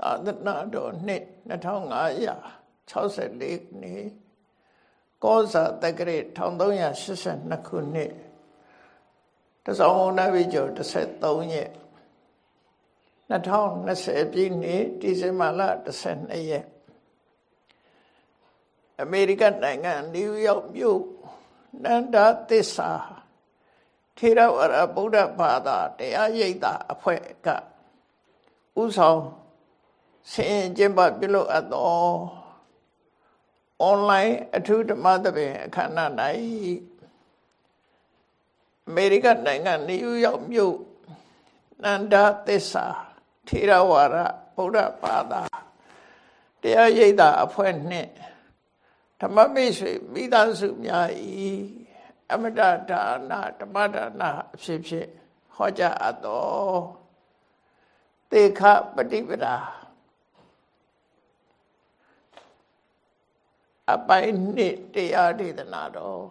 သာသနာတော်နှစ်2564နှစ်ကောဇာတက္ကရာ1382ခုနှစ်တစောင်းနာဝိကျော်13ရက်2020ပြည့်နှစ်ဒီဇင်ဘာလ12ရက်အမေရိကန်နိုင်ငံနယူးယောက်မြို့နန္ဒသစ္စာထေရဝါဒဗုဒ္ဓဘာသာတရားရိပ်သာအဖွဲ့ကဥဆောင် ဆင်ကျင့်ပပြုလုပ်အပ်သောအွန်လိုင်းအထူးဓမ္မသဘင်အခမ်းအနား၌အမေရိကန်နိုင်ငံနယူးယောက်မြို့နန္ဒသစ္စာထေရဝါဒဗုဒ္ဓဘာသာတရားရိပ်သာအဖွဲ့နှင့်ဓမ္မမိတ်ဆွေမိသားစုများ၏အမတဒါနဓမ္မဒါနအဖြစ်ဖြင့်ဟောကြားအပ်သောသေခပฏิပဒါ အပိုင်းနှစ်တရားဒေသနာတော်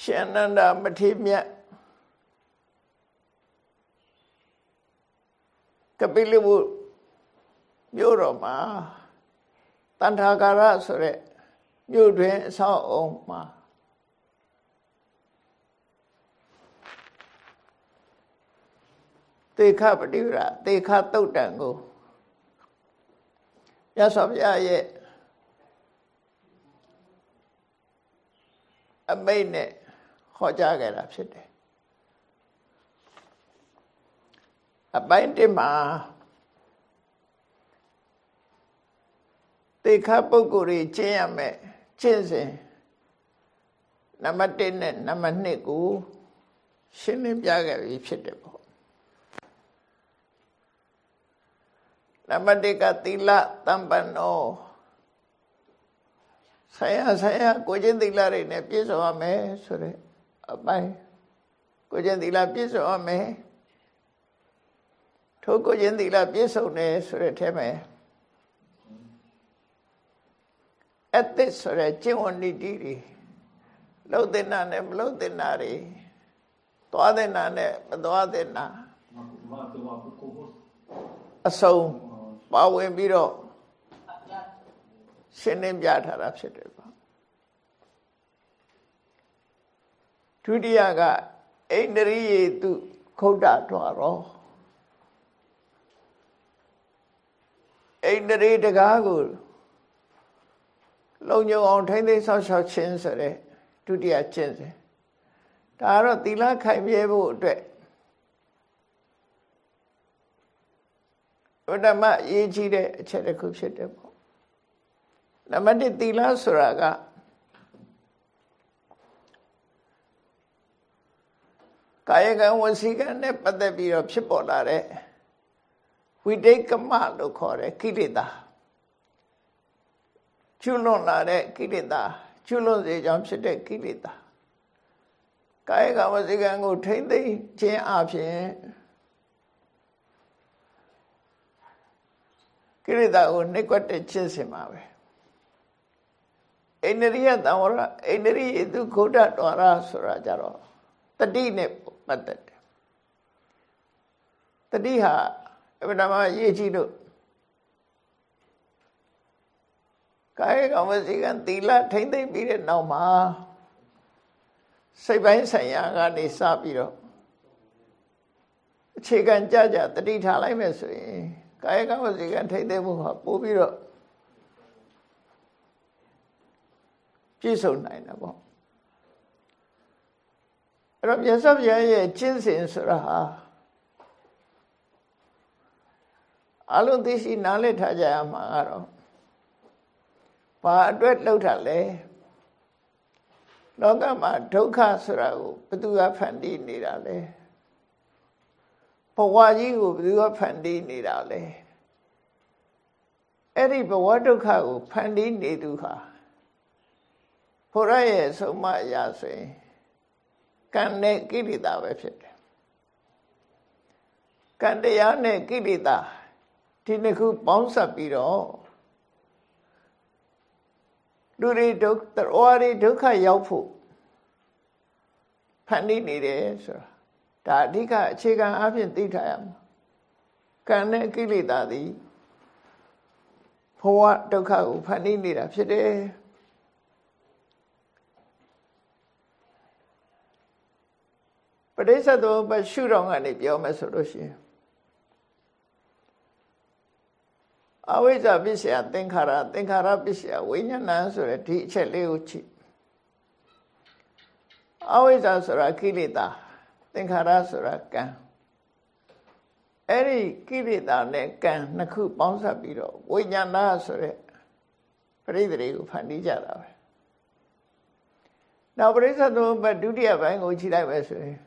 ရှင်နန္ဒမထေမြတ်ကပိလဝုမြို့တော်မှာတန်ထာကာရဆိုတဲ့မြို့တွင်အဆောက်အုံမှာသေခပฏิရသေခတုတ်တံကို ရသော်ဘုရားရဲ့အမိတ်နဲ့ဟောကြားခဲ့တာဖြစ်တယ်အပိုင်းတစ်မှာသေခပုဂ္ဂိုလ်ကြီးကျင့်ရမယ်ကျင့်စဉ်နံပါတ်1နဲ့နံပါတ်2ကိုရှင်းလင်းပြခဲ့ပြီဖြစ်တယ်ပေါ့ နံပါတ်1ကသီလတမ္ပန္နောဆရာဆရာကိုချင်းသီလတွေနဲ့ပြည့်စုံရမယ်ဆိုတဲ့အပိုင်းကိုချင်းသီလပြည့်စုံရမယ်ထိုကိုချင်းသီလပြည့်စုံတယ်ဆိုတဲ့ထဲမှာအသစ်ဆိုတဲ့ကျင့်ဝတ်နည်းတွေလှုပ်တဲ့နာနဲ့မလှုပ်တဲ့နာတွေသွားတဲ့နာနဲ့မသွားတဲ့နာအစုံ ပါဝင်ပြီးတော့ရှင်းလင်းပြထားတာဖြစ်တယ်ပေါ့ဒုတိယကအိန္ဒြိယေတုခုတ်တာတော်ရောအိန္ဒြိတကားကိုလုံညုံအောင်ထိမ့်သိမ်းဆောက်ရှောက်ခြင်းဆိုတဲ့ဒုတိယကျင့်စဉ်ဒါကတော့သီလခိုင်မြဲဖို့အတွက် ဘုဒ္ဓမအရေးကြီးတဲ့အချက်တစ်ခုဖြစ်တယ်ပေါ့နံပါတ်1သီလဆိုတာကကာယကံဝစီကံနဲ့ပတ်သက်ပြီးတော့ဖြစ်ပေါ်လာတဲ့ဝိတိတ်ကမလို့ခေါ်တဲ့ကိလေသာကျွလွန်လာတဲ့ကိလေသာကျွလွန်စေကြောင်းဖြစ်တဲ့ကိလေသာကာယကဝစီကံကိုထိမ့်သိမ့်ခြင်းအပြင် ကိလေသာကိုနှိကွက်တဲ့ခြင်းစင်ပါပဲအိန္ဒရိယတံဝရအိန္ဒရိယသူခုဒ္ဒတော်ရဆိုတာကြတော့တတိနဲ့ပတ်သက်တယ်တတိဟာအမှန်တမ်းရေးကြည့်လို့ကာယကံဝစီကံသီလထိမ့်သိမ့်ပြီးတဲ့နောက်မှာစိတ်ပိုင်းဆိုင်ရာကနေစပြီးတော့အခြေခံကြကြတတိထားလိုက်မယ်ဆိုရင် ကာယကံဝစီကံထိမ့်သိမ့်မှုဟာပို့ပြီးတော့ပြည့်စုံနိုင်တယ်ပေါ့အဲ့တော့မြတ်စွာဘုရားရဲ့ကျင့်စဉ်ဆိုတာဟာအလုံးသိရှိနားလည်ထားကြရမှာကတော့ဘာအတွက်လှုပ်တာလဲလောကမှာဒုက္ခဆိုတာကိုဘယ်သူကဖန်တီးနေတာလဲ ဘဝကြီးကိုဘယ်သူကဖန်တီးနေတာလဲအဲ့ဒီဘဝဒုက္ခကိုဖန်တီးနေသူဟာဘုရားရဲ့ဆုံးမအရာဆိုရင်ကံနဲ့ကိလေသာပဲဖြစ်တယ်ကံတရားနဲ့ကိလေသာဒီနှစ်ခုပေါင်းစပ်ပြီးတော့လူတွေဒုက္ခတော်ရီဒုက္ခရောက်ဖို့ဖန်တီးနေတယ်ဆိုတာ ဒါအဓိကအခြေခံအဖြစ်သိထားရမှာကံနဲ့ကိလေသာသည်ဘဝဒုက္ခကိုဖန်တီးနေတာဖြစ်တယ်ပဋိစ္စသောဘရှုတော်ကနေပြောမယ်ဆိုလို့ရှိရင်အဝိဇ္ဇပစ္စယသင်္ခါရသင်္ခါရပစ္စယဝိညာဏဆိုတဲ့ဒီအချက်လေးကိုကြည့်အဝိဇ္ဇဆိုတာကိလေသာ သင်္ခါရဆိုတာကံအဲ့ဒီကိလေသာနဲ့ကံနှစ်ခုပေါင်းစပ်ပြီးတော့ဝိညာဏဆိုတဲ့ပရိသေတွေကိုဖန်တီးကြတာပဲနောက်ပရိစ္ဆေသမုပ္ပါဒုတိယပိုင်းကိုခြိလိုက်ပဲဆိုရင်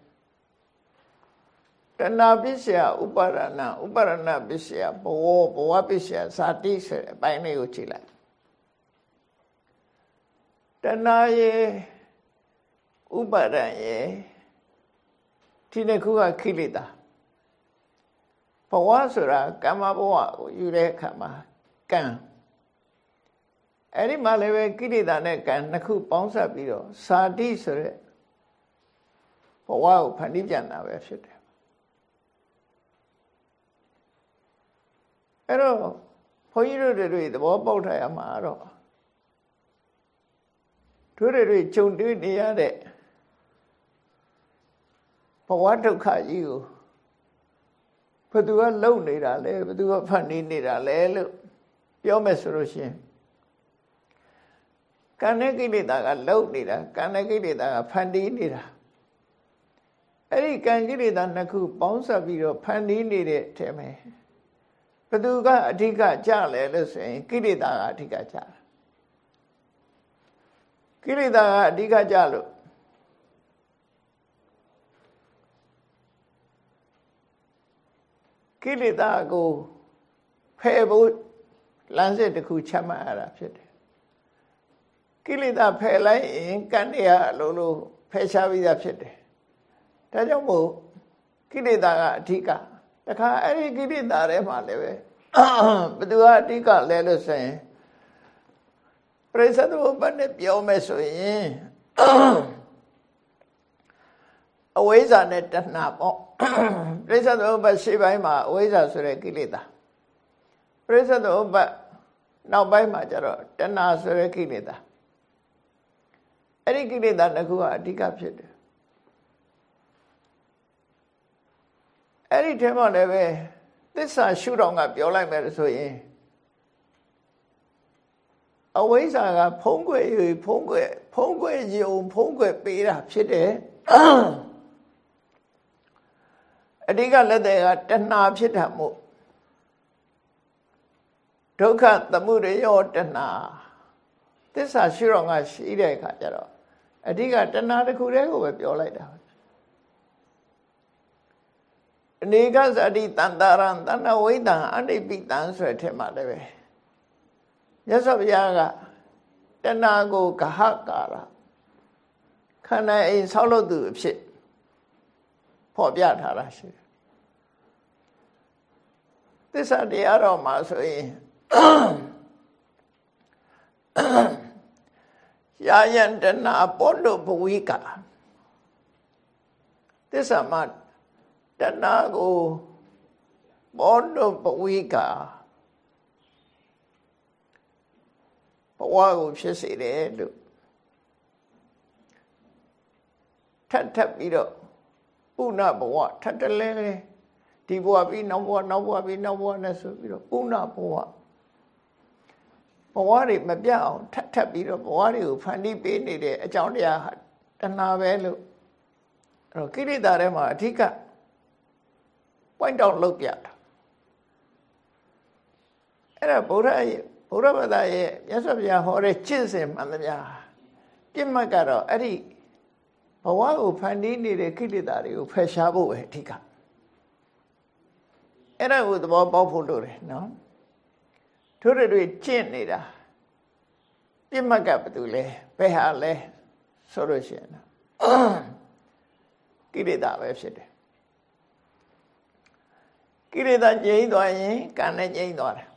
တဏပစ္စယဥပါရဏဥပါရဏပစ္စယဘဝဘဝပစ္စယဇာတိဆိုတဲ့အပိုင်းလေးကိုကြည့်လိုက်တဏရေဥပါရံရေ ဒီနှစ်ခုကခိလေသာဘဝဆိုတာကမ္မဘဝကိုယူတဲ့အခါမှာကံအဲ့ဒီမှာလည်းပဲကိလေသာနဲ့ကံနှစ်ခုပေါင်းစပ်ပြီးတော့ဇာတိဆိုတဲ့ဘဝကိုဖန်တီးပြန်တာပဲဖြစ်တယ်အဲ့တော့ဘုန်းကြီးတို့တွေသဘောပေါက်ထားရမှာတော့တို့တွေကြုံတွေ့နေရတဲ့ဘ ဝဒုက္ခကြီးကိုဘယ်သူကလုံနေတာလဲဘယ်သူကဖန်တီးနေတာလဲလို့ပြောမယ်ဆိုလို့ရှိရင်ကံနဲ့ကိလေသာကလုံနေတာကံနဲ့ကိလေသာကဖန်တီးနေတာအဲ့ဒီကံကိလေသာနှစ်ခုပေါင်းစပ်ပြီးတော့ဖန်တီးနေတဲ့အထက်မှာဘသူကအဓိကကြလဲလို့ဆိုရင်ကိလေသာကအဓိကကြတာကိလေသာကအဓိကကြလို့ ကိလေသာကိုဖယ်ဖို့လမ်းစစ်တစ်ခုချမှတ်ရတာဖြစ်တယ်ကိလေသာဖယ်လိုက်ရင်ကံတွေကအလိုလိုဖယ်ရှားပြီးသားဖြစ်တယ်ဒါကြောင့်မို့ကိလေသာကအဓိကတခါအဲ့ဒီကိလေသာထဲမှာလည်းပဲဘသူကအတိကလဲလို့ဆိုရင်ပရိစ္ဆေသမုပ္ပါဒ်နဲ့ပြောမယ်ဆိုရင်အဝိဇ္ဇာနဲ့တဏှာပေါ့ ပရိစ္ဆေသမုပ္ပါဒ်ရှေ့ပိုင်းမှာအဝိဇ္ဇာဆိုတဲ့ကိလေသာပရိစ္ဆေသမုပ္ပါဒ်နောက်ပိုင်းမှာကျတော့တဏှာဆိုတဲ့ကိလေသာအဲ့ဒီကိလေသာတစ်ခုကအဓိကဖြစ်တယ်အဲ့ဒီထဲမှာလည်းပဲသစ္စာရှုတော်ကပြောလိုက်မယ်ဆိုရင်အဝိဇ္ဇာကဖုံးကွယ်၍ဖုံးကွယ်ဖုံးကွယ်ယုံဖုံးကွယ်ပေးတာဖြစ်တယ် အဓိကလက်တဲ့ကတဏှာဖြစ်တာမို့ဒုက္ခသမှုရယောတဏှာသစ္စာရှုတော်ကရှိတဲ့အခါကျတော့အဓိကတဏှာတစ်ခုတည်းကိုပဲပြောလိုက်တာအနေကဇတိတန်တာရံတဏဝိတံအနိပိတံဆိုတဲ့ထဲမှာလည်းပဲမြတ်စွာဘုရားကတဏှာကိုဂဟကာရခန္ဓာအိမ်ဆောက်လုပ်သူအဖြစ် ဖော်ပြထားတာရှိတယ်သစ္စာတရားတော်မှာဆိုရင်ယာယံတဏပောတုဘဝိကသစ္စာမှာတဏကိုပောတုဘဝိကဘဝကိုဖြစ်စေတယ်လို့ထပ်ထပ်ပြီးတော့ ပုဏ္ဏဘဝထပ်တလဲလဲဒီဘဝပြီးနောက်ဘဝနောက်ဘဝပြီးနောက်ဘဝနဲ့ဆိုပြီးတော့ပုဏ္ဏဘဝဘဝတွေမပြတ်အောင်ထပ်ထပ်ပြီးတော့ဘဝတွေကိုဖန်တီးပေးနေတဲ့အကြောင်းတရားဟာတဏှာပဲလို့အဲ့တော့ကိရိတာထဲမှာအဓိက point out လုပ်ပြတာအဲ့ဒါဗုဒ္ဓရဲ့ဗုဒ္ဓဘာသာရဲ့မြတ်စွာဘုရားဟောတဲ့ကျင့်စဉ်မှန်သမျှပြစ်မှတ်ကတော့အဲ့ဒီ ဘဝကိုဖန်တီးနေတဲ့ကိလေသာတွေကိုဖယ်ရှားဖို့ပဲအဓိကအဲ့ဒါကိုသဘောပေါက်ဖို့လိုတယ်နော်တို့တွေကျင့်နေတာပြစ်မှတ်ကဘာတူလဲဘယ်ဟာလဲဆိုလို့ရှိရင်ကိလေသာပဲဖြစ်တယ်ကိလေသာငြိမ့်သွားရင်ကံနဲ့ငြိမ့်သွားတယ်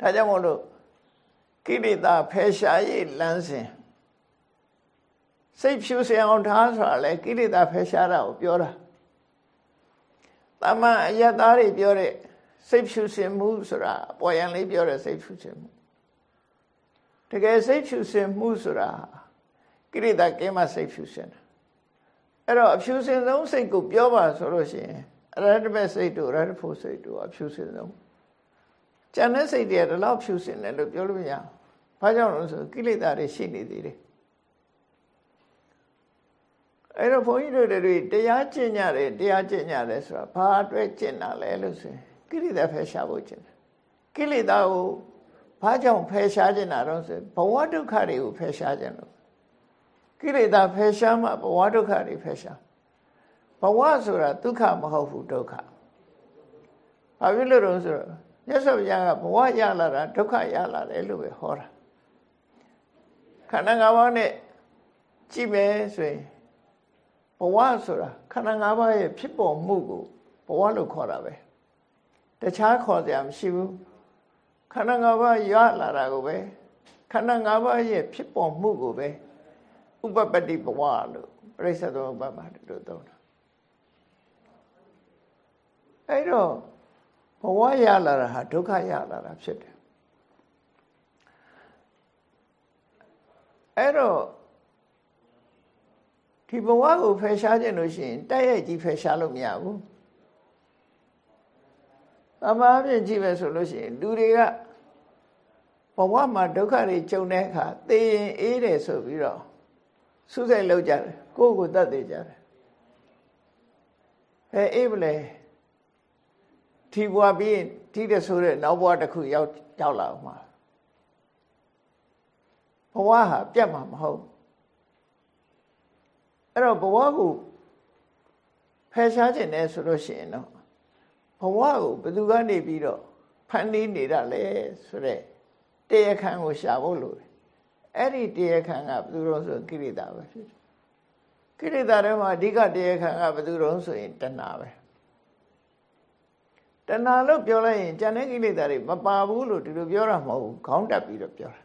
ဒါကြောင့်မို့လို့ကိလေသာဖယ်ရှားရေးလမ်းစဉ် စိတ်ဖြူစင်အောင်ထားဆိုတာလေကိလေသာဖယ်ရှားတာကိုပြောတာတမန်အယတ်သားတွေပြောတဲ့စိတ်ဖြူစင်မှုဆိုတာပေါ်ရန်လေးပြောတဲ့စိတ်ဖြူစင်မှုတကယ်စိတ်ဖြူစင်မှုဆိုတာကိရိတာကဲမှစိတ်ဖြူစင်တာအဲ့တော့အဖြူစင်ဆုံးစိတ်ကိုပြောပါဆိုလို့ရှိရင်အရဟတမေစိတ်တို့ရဟတဖို့စိတ်တို့အဖြူစင်ဆုံးကျန်တဲ့စိတ်တွေကဒီလောက်ဖြူစင်တယ်လို့ပြောလို့မရဘူး။ဘာကြောင့်လဲဆိုကိလေသာတွေရှိနေသေးတယ်။ အဲ့တော့ဘုန်းကြီးတို့တွေတရားကျင့်ကြတယ်တရားကျင့်ကြတယ်ဆိုတာဘာအတွက်ကျင့်တာလဲလို့ဆိုရင်ကိလေသာဖယ်ရှားဖို့ကျင့်တယ်။ကိလေသာကိုဘာကြောင့်ဖယ်ရှားခြင်းတာတော့ဆိုဘဝဒုက္ခတွေကိုဖယ်ရှားခြင်းလို့ကိလေသာဖယ်ရှားမှဘဝဒုက္ခတွေဖယ်ရှားဘဝဆိုတာဒုက္ခမဟုတ်ဘူးဒုက္ခဘာဖြစ်လို့လဲဆိုတော့မြတ်စွာဘုရားကဘဝရလာတာဒုက္ခရလာတယ်လို့ပဲဟောတာခန္ဓာ၅ပါးနဲ့ကြည့်မယ်ဆိုရင် ဘဝဆိုတာခန္ဓာ၅ပါးရဲ့ဖြစ်ပေါ်မှုကိုဘဝလို့ခေါ်တာပဲတခြားခေါ်စရာမရှိဘူးခန္ဓာ၅ပါးရလာတာကိုပဲခန္ဓာ၅ပါးရဲ့ဖြစ်ပေါ်မှုကိုပဲဥပပတ္တိဘဝလို့ပြိဿသောဥပပါလို့သုံးတာအဲ့တော့ဘဝရလာတာဟာဒုက္ခရလာတာဖြစ်တယ်အဲ့တော့ ဒီဘဝကိုဖယ်ရှားခြင်းလို့ရှိရင်တိုက်ရိုက်ကြီးဖယ်ရှားလို့မရဘူး။အမှားပြင်ကြည့်မယ်ဆိုလို့ရှိရင်လူတွေကဘဝမှာဒုက္ခတွေကြုံတဲ့အခါသိရင်အေးတယ်ဆိုပြီးတော့ဆုစိတ်လောက်ကြတယ်ကိုယ့်ကိုယ်တတ်သိကြတယ်။အဲအေးမလဲထီဘွားပြီးထီတဲ့ဆိုတဲ့နောက်ဘဝတစ်ခုရောက်ရောက်လာအောင်မှာဘဝဟာပြတ်မှာမဟုတ် အဲ့တော့ဘဝကိုဖယ်ရှားခြင်းနဲ့ဆိုလို့ရှိရင်တော့ဘဝကိုဘယ်သူကနေပြီးတော့ဖန်တီးနေတာလဲဆိုတဲ့တရားခံကိုရှာဖို့လိုတယ်အဲ့ဒီတရားခံကဘယ်သူတော့ဆိုကိရိတာပဲဖြစ်တယ်ကိရိတာထဲမှာအဓိကတရားခံကဘယ်သူတော့ဆိုရင်တဏှာပဲတဏှာလို့ပြောလိုက်ရင်ဉာဏ်နဲ့ကိလေသာတွေမပါဘူးလို့ဒီလိုပြောတာမဟုတ်ဘူးခေါင်းတက်ပြီးတော့ပြောတာ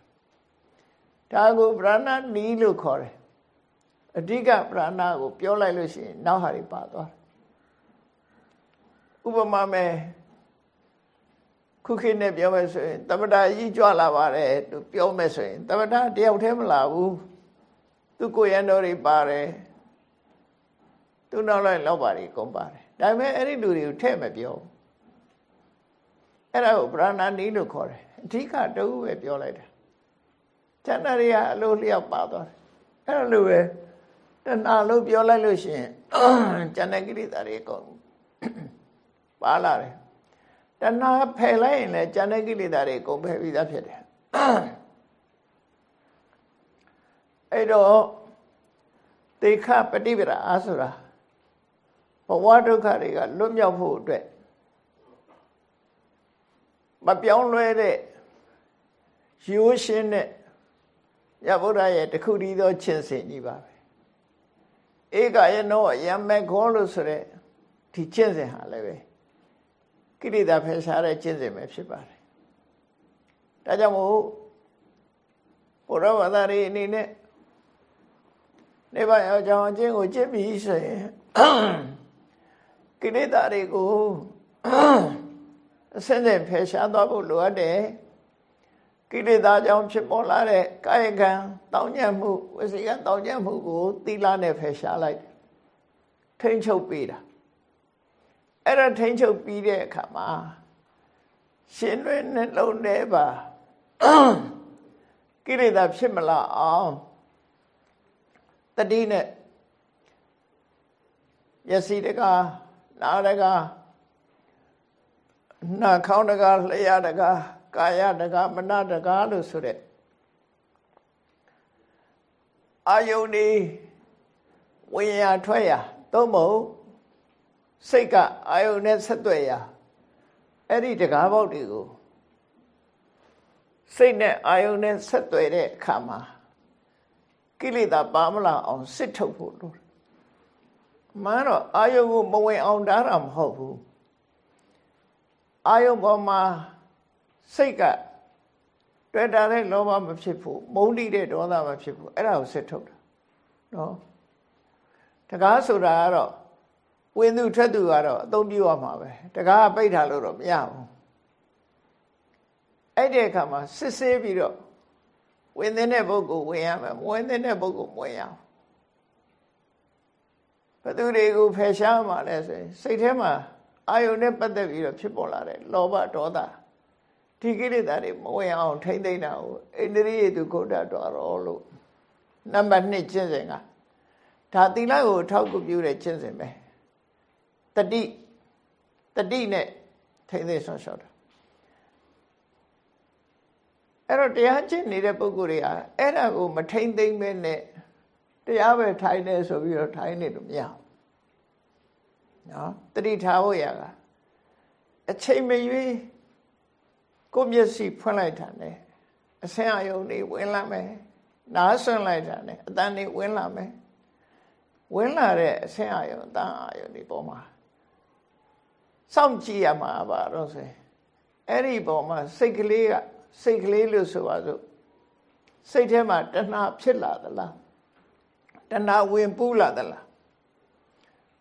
ဒါကိုဗရဏနီးလို့ခေါ်တယ် အဓိကပရဏကိုပြောလိုက်လို့ရှိရင်နောက်ဟာတွေပါသွားဥပမာမဲ့ခုခေတ်နဲ့ပြောမယ်ဆိုရင်တမတာကြီးကြွလာပါတယ်သူပြောမယ်ဆိုရင်တမတာတယောက်တည်းမလာဘူးသူကိုရန်တော်တွေပါတယ်သူနောက်လိုက်လောက်ပါတွေကုန်ပါတယ်ဒါပေမဲ့အဲ့ဒီလူတွေကိုထဲ့မပြောအဲ့ဒါကိုပရဏနီးလို့ခေါ်တယ်အဓိကတူပဲပြောလိုက်တာကျန်တဲ့တွေကအလိုလျောက်ပါသွားတယ်အဲ့လိုပဲ တဏှာလို့ပြောလိုက်လို့ရှိရင်ကျန်တဲ့ကိရိတာတွေအကုန်ပါလာတယ်တဏှာဖယ်လိုက်ရင်လည်းကျန်တဲ့ကိလေသာတွေအကုန်ဖယ်ပြီးသားဖြစ်တယ်အဲ့တော့တေခပฏิပဒါအားဆိုတာဘဝဒုက္ခတွေကလွတ်မြောက်ဖို့အတွက်မပြောင်းလဲတဲ့ရိုးရှင်းတဲ့ရဗုဒ္ဓရဲ့တခုတည်းသောချင်းစင်ကြီးပါပဲ ဧကယနောယမေခောလို့ဆိုတဲ့ဒီကျင့်စဉ်ဟာလည်းပဲကိရိတာဖယ်ရှားတဲ့ကျင့်စဉ်ပဲဖြစ်ပါတယ်ဒါကြောင့်မို့ဘုရားဘာသာရေးအနေနဲ့နေပါရောကြောင့်အကျင့်ကိုကျင့်ပြီးဆိုရင်ကိရိတာတွေကိုအစင်းစင်ဖယ်ရှားသွားဖို့လိုအပ်တယ် ကိလေသာကြောင့်ဖြစ်ပေါ်လာတဲ့ကာယကံတောင်းညံ့မှုဝစီကံတောင်းညံ့မှုကိုသီလနဲ့ဖယ်ရှားလိုက်ထိမ့်ချုပ်ပေးတာအဲ့ဒါထိမ့်ချုပ်ပြီးတဲ့အခါမှာရှင်တွင်နှလုံးထဲပါကိလေသာဖြစ်မလာအောင်တတိနဲ့ယစီတကာနာတကာနှာခေါင်းတကာလျှာတကာ ကာယတကာမနတကာလို့ဆိုတဲ့အာယုန်ဒီဝိညာဉ်ထွက်ရသို့မဟုတ်စိတ်ကအာယုန်နဲ့ဆက်သွယ်ရအဲ့ဒီတကားပေါက်တွေကိုစိတ်နဲ့အာယုန်နဲ့ဆက်သွယ်တဲ့အခါမှာကိလေသာပါမလာအောင်စစ်ထုတ်ဖို့လိုတယ်။မှန်တော့အာယုန်ကိုမဝင်အောင်တားတာမဟုတ်ဘူး။အာယုန်ပေါ်မှာ စိတ်ကတွေ့တာတဲ့လောဘမဖြစ်ဘူးမုန်းတိတဲ့ဒေါသမဖြစ်ဘူးအဲ့ဒါကိုစစ်ထုတ်တာနော်တကားဆိုတာကတော့ဝင်သူထွက်သူကတော့အသုံးပြုရမှာပဲတကားပိတ်ထားလို့တော့မရဘူးအဲ့ဒီအခါမှာစစ်ဆေးပြီးတော့ဝင်တဲ့ပုဂ္ဂိုလ်ဝင်ရမယ်မဝင်တဲ့ပုဂ္ဂိုလ်မဝင်ရဘူးဘသူတွေကိုဖယ်ရှားမှလဲဆိုရင်စိတ်ထဲမှာအာယုန်နဲ့ပတ်သက်ပြီးတော့ဖြစ်ပေါ်လာတဲ့လောဘဒေါသ ဒီကိလေသာတွေမဝင်အောင်ထိမ့်သိမ့်တာကိုဣန္ဒြိယတုဂုတ်တတော်ရောလို့နံပါတ်1ကျင့်စဉ်ကဒါသီလကိုထောက်ကူပြုတဲ့ကျင့်စဉ်ပဲတတိတတိနဲ့ထိမ့်သိမ့်ဆော့ဆော့တာအဲ့တော့တရားကျင့်နေတဲ့ပုဂ္ဂိုလ်တွေဟာအဲ့ဒါကိုမထိမ့်သိမ့်မဲနဲ့တရားပဲထိုင်နေဆိုပြီးတော့ထိုင်နေလို့မရဘူးနော်တတိထားဖို့ရကအချိန်မရွေး ကိုမျက်စိဖွင့်လိုက်တာနဲ့အဆင်းအယုံတွေဝင်လာမယ်နားဆွင့်လိုက်တာနဲ့အတန်တွေဝင်လာမယ်ဝင်လာတဲ့အဆင်းအယုံအတန်အယုံတွေပေါ်မှာစောင့်ကြည့်ရမှာပါတော့ဆိုအဲ့ဒီပေါ်မှာစိတ်ကလေးကစိတ်ကလေးလို့ဆိုပါစို့စိတ်ထဲမှာတဏှာဖြစ်လာသလားတဏှာဝင်ပူးလာသလား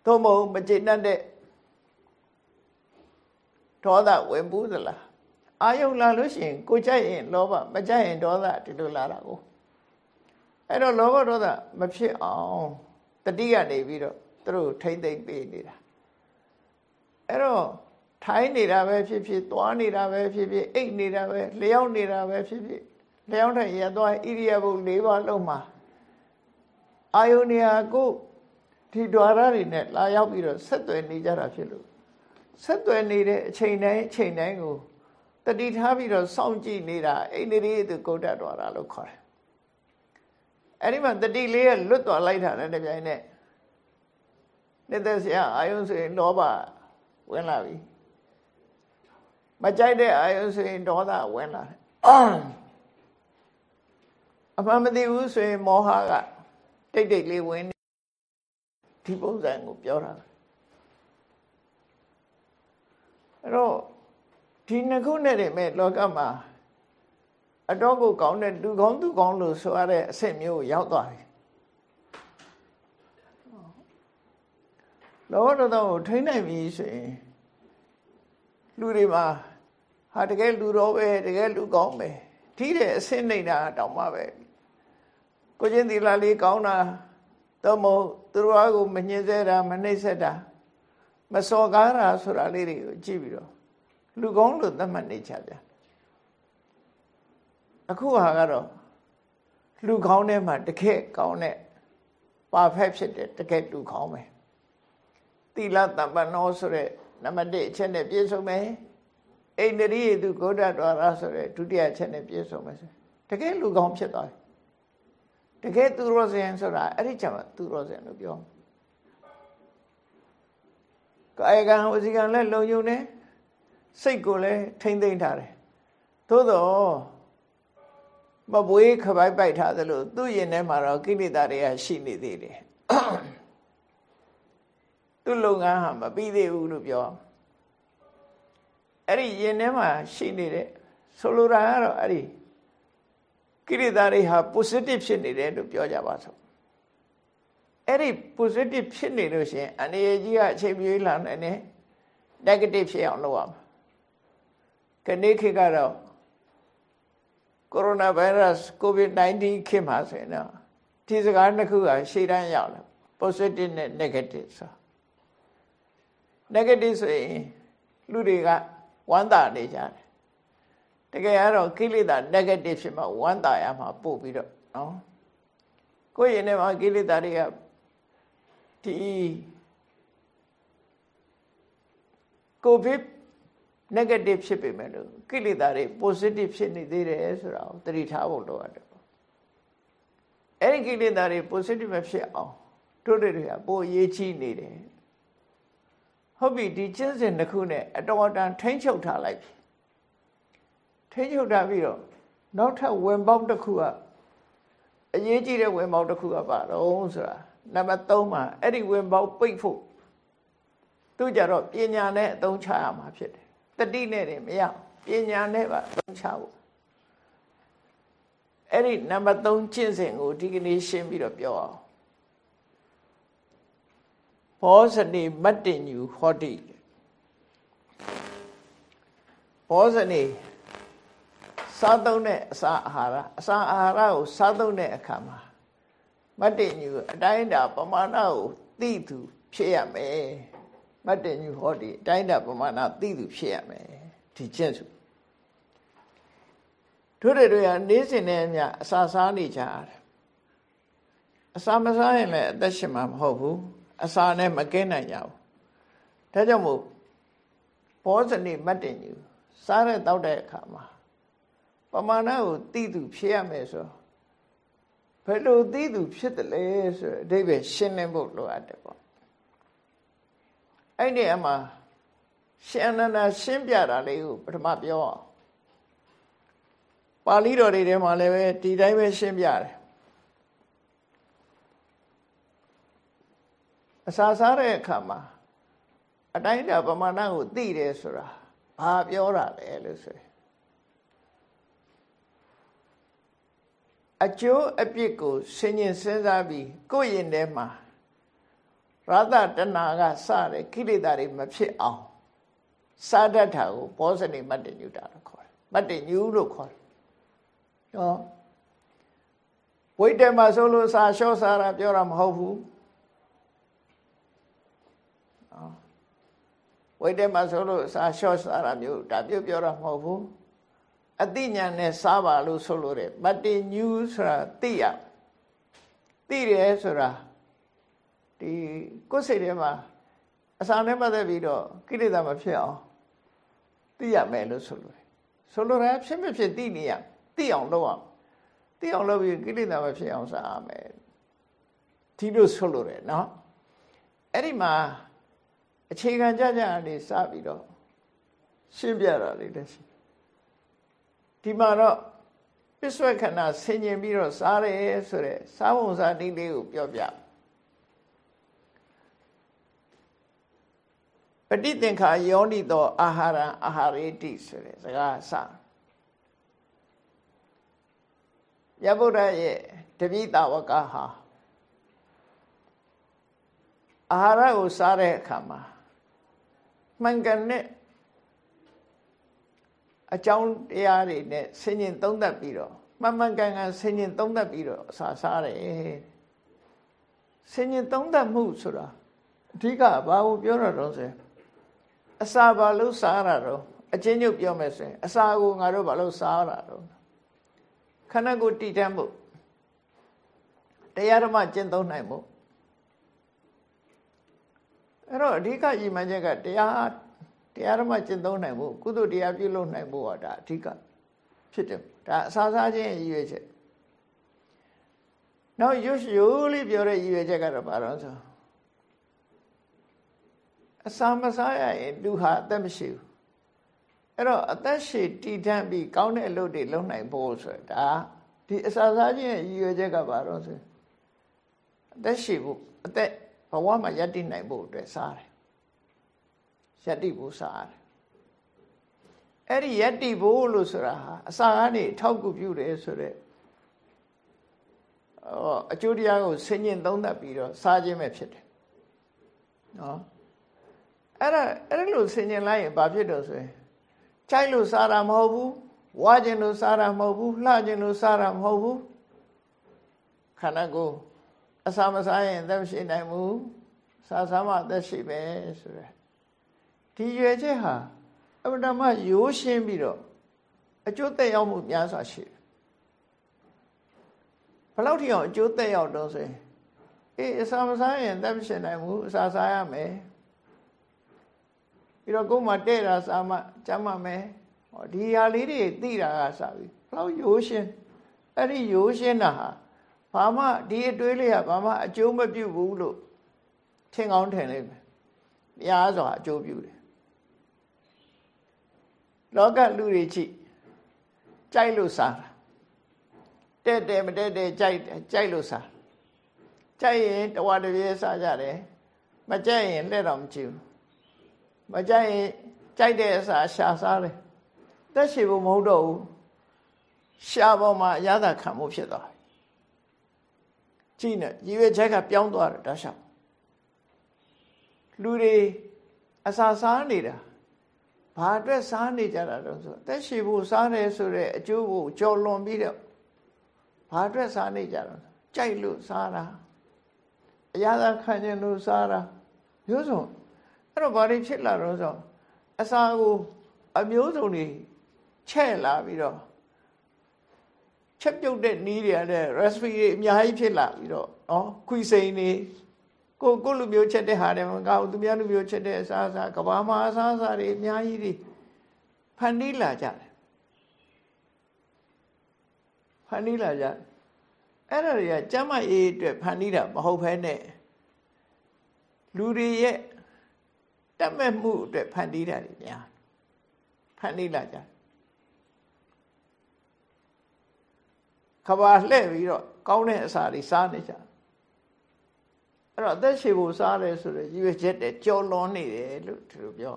သို့မဟုတ်မကျေနပ်တဲ့ဒေါသဝင်ပူးသလား အာယုံလာလို့ရှိရင်ကိုကြိုက်ရင်လောဘမကြိုက်ရင်ဒေါသဒီလိုလာတာကိုအဲ့တော့လောဘဒေါသမဖြစ်အောင်တတိကနေပြီးတော့သူတို့ထိမ့်သိမ့်ပေးနေတာအဲ့တော့ထိုင်းနေတာပဲဖြစ်ဖြစ်သွားနေတာပဲဖြစ်ဖြစ်အိတ်နေတာပဲလျှောက်နေတာပဲဖြစ်ဖြစ်လျှောက်တဲ့ရသွားဣရိယာပု၄ပါးလုံးမှာအာယုန်နေရာကိုဒီ द्वार တွေနဲ့လာရောက်ပြီးတော့ဆက်သွယ်နေကြတာဖြစ်လို့ဆက်သွယ်နေတဲ့အချိန်တိုင်းအချိန်တိုင်းကို တတိထားပြီးတော့စောင့်ကြည့်နေတာအိန္ဒြေသူကုတ်တက်သွားတာလို့ခေါ်တယ်။အဲဒီမှာတတိလေးကလွတ်သွားလိုက်တာနဲ့တပြိုင်နက်နေသက်ဆရာအာယုံဆိုရင်လောဘဝင်လာပြီ။မကြိုက်တဲ့အာယုံဆိုရင်ဒေါသဝင်လာတယ်။အမှန်မသိဘူးဆိုရင်မောဟကတိတ်တိတ်လေးဝင်ဒီပုံစံကိုပြောတာ။အဲ့တော့ ဒီနှစ်ခုနဲ့တည်းမဲ့လောကမှာအတော့ကိုကောင်းတဲ့လူကောင်းသူကောင်းလို့ဆိုရတဲ့အဆင့်မျိုးကိုရောက်သွားပြီလောတော်တော်ထိနိုင်ပြီဆိုရင်လူတွေမှာဟာတကယ်လူတော်ပဲတကယ်လူကောင်းပဲထိတဲ့အဆင့်နေတာတောင်မှပဲကိုချင်းသီလလေးကောင်းတာတော့မို့သူတို့အကိုမညှင်းဆဲတာမနှိပ်စက်တာမစော်ကားတာဆိုတာလေးတွေကိုကြည့်ပြီးတော့ လူကောင်းလို့သတ်မှတ်နေချဗျာအခုဟာကတော့လူကောင်းထဲမှာတကယ်ကောင်းတဲ့ပါဖက်ဖြစ်တဲ့တကယ်လူကောင်းပဲသီလတမ္ပနောဆိုတဲ့နံပါတ်1အချက်နဲ့ပြည့်စုံမယ်အိန္ဒြိယသူဂုဒ္ဓတော်ရဆိုတဲ့ဒုတိယအချက်နဲ့ပြည့်စုံမယ်တကယ်လူကောင်းဖြစ်သွားတယ်တကယ်သူရောဇင်ဆိုတာအဲ့ဒီချက်မှာသူရောဇင်လို့ပြောကာယကံဝစီကံလည်းလုံယုံနေ စိတ်ကိုလည်းထိမ့်သိမ့်ထားတယ်သို့တော့မပွေးခပိုက်ပိုက်ထားသလိုသူ့ရင်ထဲမှာတော့ကိလေသာတွေကရှိနေသေးတယ်သူ့လုပ်ငန်းဟာမပြီးသေးဘူးလို့ပြောအဲ့ဒီရင်ထဲမှာရှိနေတဲ့ဆိုလိုတာကတော့အဲ့ဒီကိရိတာတွေဟာ positive ဖြစ်နေတယ်လို့ပြောကြပါစို့အဲ့ဒီ positive ဖြစ်နေလို့ရှင်အနေကြီးကအချိန်ပြေးလာနိုင်တယ် negative ဖြစ်အောင်လုပ်ရမှာ ခဏခေတ်ကတော့ coronavirus covid-19 ခေတ်မှာဆိုရင်တော့ဒီစကားနှစ်ခုကရှေ့တန်းရောက်လာ positive နဲ့ negative ဆို negative ဆိုရင်လူတွေကဝမ်းသာနေကြတယ်တကယ်ကတော့ကိလေသာ negative ဖြစ်မှဝမ်းသာရမှာပို့ပြီးတော့နော်ကိုယ့်ရင်ထဲမှာကိလေသာတွေကဒီကိုဗစ် negative ဖြစ်ပေမဲ့လို့ကိလေသာတွေ positive ဖြစ်နေသေးတယ်ဆိုတာကိုသတိထားဖို့လိုအပ်တယ်အဲ့ဒီကိလေသာတွေ positive မဖြစ်အောင်တို့တွေကပိုအရေးကြီးနေတယ်ဟုတ်ပြီဒီကျင့်စဉ်တစ်ခုနဲ့အတော်အတန်ထိမ့်ချုပ်ထားလိုက်ပြီထိမ့်ချုပ်ထားပြီးတော့နောက်ထပ်ဝင်ပေါက်တစ်ခုကအရေးကြီးတဲ့ဝင်ပေါက်တစ်ခုကပါတော့ဆိုတာနံပါတ်3မှာအဲ့ဒီဝင်ပေါက်ပိတ်ဖို့သူကြတော့ပညာနဲ့အသုံးချရမှာဖြစ်တယ် တတိနဲ့တည်းမရပညာနဲ့ပါအသုံးချဖို့အဲ့ဒီနံပါတ်3ကျင့်စဉ်ကိုဒီကနေ့ရှင်းပြီးတော့ပြောအောင်ဘောဇနိမတ္တညူဟောတိဘောဇနိစားသုံးတဲ့အစာအာဟာရအစာအာဟာရကိုစားသုံးတဲ့အခါမှာမတ္တညူအတိုင်းအတာပမာဏကိုသိသူဖြစ်ရမယ် မတ္တညူဟောတိအတိုင်းအတာပမာဏသိသူဖြစ်ရမယ်ဒီကျင့်စုတို့တွေကနေ့စဉ်နဲ့အမျှအစာစားနေကြရတယ်အစာမစားရင်လည်းအသက်ရှင်မှာမဟုတ်ဘူးအစာနဲ့မကင်းနိုင်ကြဘူးဒါကြောင့်မို့ဘောဇနိမတ္တညူစားတဲ့တောက်တဲ့အခါမှာပမာဏကိုသိသူဖြစ်ရမယ်ဆိုဘယ်လိုသိသူဖြစ်တယ်လဲဆိုအဓိပ္ပာယ်ရှင်းလင်းဖို့လိုအပ်တယ်ပေါ့ အဲ့ဒီအမှာရှင်အနန္ဒာရှင်းပြတာလေးကိုပထမပြောအောင်ပါဠိတော်တွေထဲမှာလည်းပဲဒီတိုင်းပဲရှင်းပြတယ်အစာစားတဲ့အခါမှာအတိုင်းအတာပမာဏကိုသိတယ်ဆိုတာဘာပြောတာလဲလို့ဆိုရင်အကျိုးအပြစ်ကိုဆင်ញင်စဉ်းစားပြီးကိုယ့်ရင်ထဲမှာ ရသတဏကစတဲ့ကိလေသာတွေမဖြစ်အောင်စာတတ်တာကိုဘောဇနိမတ္တညုတာလို့ခေါ်တယ်မတ္တညုလို့ခေါ်တယ်နော်ဝိတ္တမဆိုလို့စာလျှော့စားတာပြောတာမဟုတ်ဘူးဝိတ္တမဆိုလို့စာလျှော့စားတာမျိုးဒါပြုတ်ပြောတာမဟုတ်ဘူးအတိညာနဲ့စားပါလို့ဆိုလို့တယ်မတင်ညူးဆိုတာသိရသိတယ်ဆိုတာ ဒီကိုယ်စိတ်ထဲမှာအစာနဲ့ပတ်သက်ပြီးတော့ကိလေသာမဖြစ်အောင်သိရမယ်လို့ဆိုလို့တယ်ဆိုလိုတာဖြစ်မဖြစ်သိနေရသိအောင်လုပ်အောင်သိအောင်လုပ်ပြီးကိလေသာမဖြစ်အောင်စားရမယ်ဒီလိုဆိုလို့တယ်နော်အဲ့ဒီမှာအခြေခံကြကြအနေစပြီးတော့ရှင်းပြတာလေးလည်းရှိဒီမှာတော့ပစ္ဆွေခဏဆင်ញင်ပြီးတော့စားတယ်ဆိုတဲ့စားပုံစားနည်းလေးကိုပြောပြပ ဋိသင်္ခာယောနိသောအာဟာရအာဟာရေတိဆိုတဲ့စကားစယဗုဒ္ဓရဲ့တပိတာဝကဟာအာဟာရကိုစားတဲ့အခါမှာမှန်ကန်တဲ့အကြောင်းတရားတွေနဲ့ဆင်ញင်သုံးသပ်ပြီးတော့မှန်မှန်ကန်ကန်ဆင်ញင်သုံးသပ်ပြီးတော့အစာစားတယ်ဆင်ញင်သုံးသပ်မှုဆိုတာအဓိကဘာကိုပြောတာတော့ဆို အစာဘာလို့စားရတာတော့အချင်းချုပ်ပြောမယ်ဆိုရင်အစာကိုငါတို့ဘာလို့စားရတာတော့ခန္ဓာကိုယ်တည်တတ်မှုတရားဓမ္မကျင့်သုံးနိုင်မှုအဲ့တော့အဓိကရည်မှန်းချက်ကတရားတရားဓမ္မကျင့်သုံးနိုင်ဖို့ကုသိုလ်တရားပြုလုပ်နိုင်ဖို့ကဒါအဓိကဖြစ်တယ်ဒါအစားစားခြင်းရည်ရွယ်ချက်နောက်ရွှရိုးလေးပြောတဲ့ရည်ရွယ်ချက်ကတော့ဘာလို့ဆို အစာမစားရရင်လူဟာအသက်မရှိဘူးအဲ့တော့အသက်ရှည်တည်ထမ်းပြီးကောင်းတဲ့အလုပ်တွေလုပ်နိုင်ဖို့ဆိုတာဒီအစာစားခြင်းရည်ရွယ်ချက်ကဘာလို့ဆိုအသက်ရှည်ဖို့အသက်ဘဝမှာယက်တည်နိုင်ဖို့အတွက်စားတယ်ယက်တိဖို့စားတယ်အဲ့ဒီယက်တိဖို့လို့ဆိုတာဟာအစာကနေထောက်ကူပြုတယ်ဆိုတော့အကျိုးတရားကိုဆင်ញင်သုံးသပ်ပြီးတော့စားခြင်းပဲဖြစ်တယ်နော် အဲ့ဒါအဲ့လိုဆင်ញင်လိုက်ရင်ဘာဖြစ်တော့ဆိုရင်ခြိုက်လို့စားတာမဟုတ်ဘူးဝါခြင်းလို့စားတာမဟုတ်ဘူးလှခြင်းလို့စားတာမဟုတ်ဘူးခန္ဓာကိုယ်အစာမစားရင်သက်ရှိနိုင်ဘူးစားစားမှသက်ရှိပဲဆိုရယ်ဒီရွယ်ချက်ဟာအမှန်တမ်းရိုးရှင်းပြီးတော့အကျိုးသက်ရောက်မှုများစွာရှိတယ်ဘယ်လောက်ထိအောင်အကျိုးသက်ရောက်တော့ဆိုရင်အေးအစာမစားရင်သက်မရှိနိုင်ဘူးအစာစားရမယ် ပြီးတော့ကိုယ်မှတဲ့တာစားမှကျမ်းမှမယ်ဟောဒီဟာလေးတွေသိတာကစပြီဘယ်လောက်ရိုးရှင်းအဲ့ဒီရိုးရှင်းတာဟာဘာမှဒီအတွေးလေးကဘာမှအကျိုးမပြုဘူးလို့ထင်ကောင်းထင်လိမ့်မယ်တရားစွာအကျိုးပြုတယ်လောကလူတွေကြည့်ကြိုက်လို့စားတာတဲ့တယ်မတဲ့တယ်ကြိုက်ကြိုက်လို့စားကြိုက်ရင်တဝါတပြေးစားကြတယ်မကြိုက်ရင်လက်တော့မကြည့်ဘူး မကြိုက်ရင်ကြိုက်တဲ့အစာရှာစားတယ်တက်ရှိဖို့မဟုတ်တော့ဘူးရှာပေါ်မှာအရသာခံမှုဖြစ်သွားကြည့်နေရည်ရွယ်ချက်ကပြောင်းသွားတယ်ဒါရှောက်လူတွေအစာစားနေတာဘာအတွက်စားနေကြတာတော့ဆိုအသက်ရှည်ဖို့စားတယ်ဆိုတဲ့အကျိုးကိုကြော်လွန်ပြီးတော့ဘာအတွက်စားနေကြတော့ကြိုက်လို့စားတာအရာသာခံကျင်လို့စားတာမျိုးစုံ အဲ့တော့ဘာတွေဖြစ်လာတော့ဆိုအစာကိုအမျိုးစုံတွေချဲ့လာပြီးတော့ချက်ပြုတ်တဲ့နီးတွေနဲ့ recipe တွေအများကြီးဖြစ်လာပြီးတော့နော်ခွီစိန်နေကိုကိုလူမျိုးချက်တဲ့ဟာတွေမကောက်သူများလူမျိုးချက်တဲ့အစားအစာကဘာမှာအစားအစာတွေအများကြီးတွေဖန်တီးလာကြတယ်ဖန်တီးလာကြတယ်အဲ့ဒါတွေကကျမ်းမာရေးအတွက်ဖန်တီးတာမဟုတ်ဘဲနဲ့လူတွေရဲ့ တတ်မဲ့မှုအတွက်ဖန်တီးတာတွေများဖန်တီးလာကြတယ်ခဘာလှဲ့ပြီးတော့ကောင်းတဲ့အစာတွေစားနေကြအဲ့တော့အသက်ရှည်ဖို့စားတယ်ဆိုတော့ရည်ရွယ်ချက်တဲ့ကြော်လွန်နေတယ်လို့သူတို့ပြော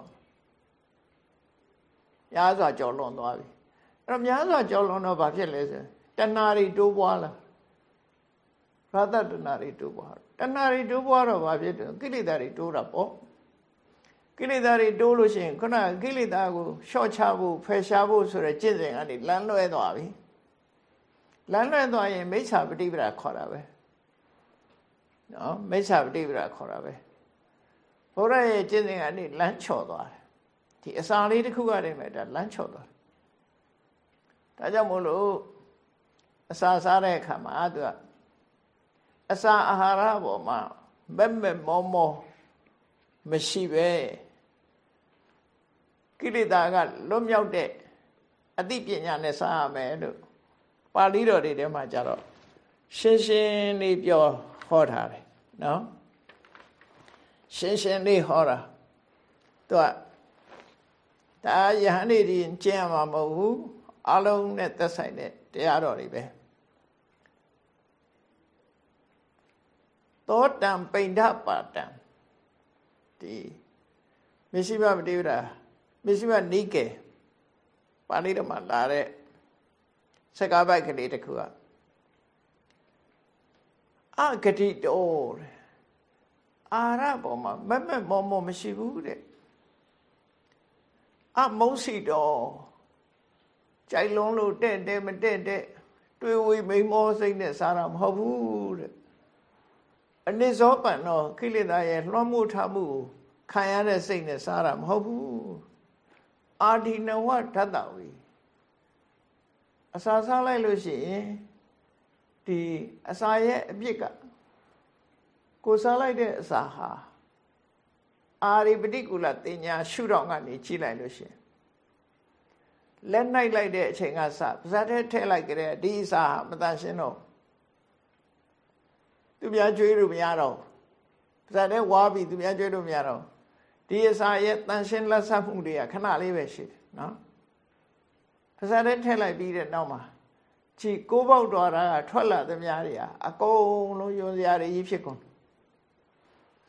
များစွာကြော်လွန်သွားပြီအဲ့တော့များစွာကြော်လွန်တော့ဘာဖြစ်လဲဆိုတဏှာတွေတိုးပွားလာရသတဏှာတွေတိုးပွားတဏှာတွေတိုးပွားတော့ဘာဖြစ်တယ်ကိလေသာတွေတိုးတာပေါ့ ကိလေသာတွေတိုးလို့ရှိရင်ခုနကိလေသာကိုရှော့ချဖို့ဖယ်ရှားဖို့ဆိုတဲ့ကျင့်စဉ်ကနေလမ်းလွဲသွားပြီလမ်းလွဲသွားရင်မိစ္ဆာပฏิပဒါခေါ်တာပဲနော်မိစ္ဆာပฏิပဒါခေါ်တာပဲဘုရားရဲ့ကျင့်စဉ်ကနေလမ်းချော်သွားတယ်ဒီအစာလေးတစ်ခုကနေမဲ့ဒါလမ်းချော်သွားတယ်ဒါကြောင့်မို့လို့အစာစားတဲ့အခါမှာသူကအစာအာဟာရပေါ်မှာမက်မက်မောမောမရှိပဲ ကိလေသာကလွတ်မြောက်တဲ့အသိပညာနဲ့စားရမယ်လို့ပါဠိတော်တွေထဲမှာကြတော့ရှင်းရှင်းလေးပြောဟောထားတယ်နော်ရှင်းရှင်းလေးဟောတာသူကဒါယဟန်နေဒီကျင့်ရမှာမဟုတ်ဘူးအလုံးနဲ့သက်ဆိုင်တဲ့တရားတော်တွေပဲသောတံပိဋ္ဌပါတံဒီမရှိမပတိဝဒ မရှိမနိကေပါဠိတော်မှာလာတဲ့စကားပိုက်ကလေးတစ်ခုကအဂတိတော်တဲ့အာရပေါ်မှာမမက်မောမောမရှိဘူးတဲ့အမုံစီတော်ကြိုက်လုံးလို့တဲ့တဲ့မတဲ့တဲ့တွေးဝေးမိန်မောစိတ်နဲ့စားတာမဟုတ်ဘူးတဲ့အနိသောပန်တော့ခိလေသာရဲ့လွှမ်းမိုးထားမှုကိုခံရတဲ့စိတ်နဲ့စားတာမဟုတ်ဘူး အာဒီနဝဓတ္တဝီအစာစားလိုက်လို့ရှိရင်ဒီအစာရဲ့အပြစ်ကကိုစားလိုက်တဲ့အစာဟာအာရိပတိကုလတင်ညာရှုတော့ကနေကြည့်လိုက်လို့ရှိရင်လက်နိုင်လိုက်တဲ့အချိန်ကစပါဇက်ထဲထည့်လိုက်ကြတဲ့ဒီအစာမတန်ရှင်းတော့သူများကြွေးလို့မရတော့ပါဇက်ထဲဝါပြီးသူများကြွေးလို့မရတော့ ဒီအစာရဲ့တန်ရှင်းလက်ဆက်မှုတွေကခဏလေးပဲရှိတယ်နော်ပါဇက်ထဲထည့်လိုက်ပြီးတဲ့နောက်မှာခြေကိုးပေါက်တော်တာကထွက်လာသမျှတွေဟာအကုန်လုံးယွန်စရာတွေကြီးဖြစ်ကုန်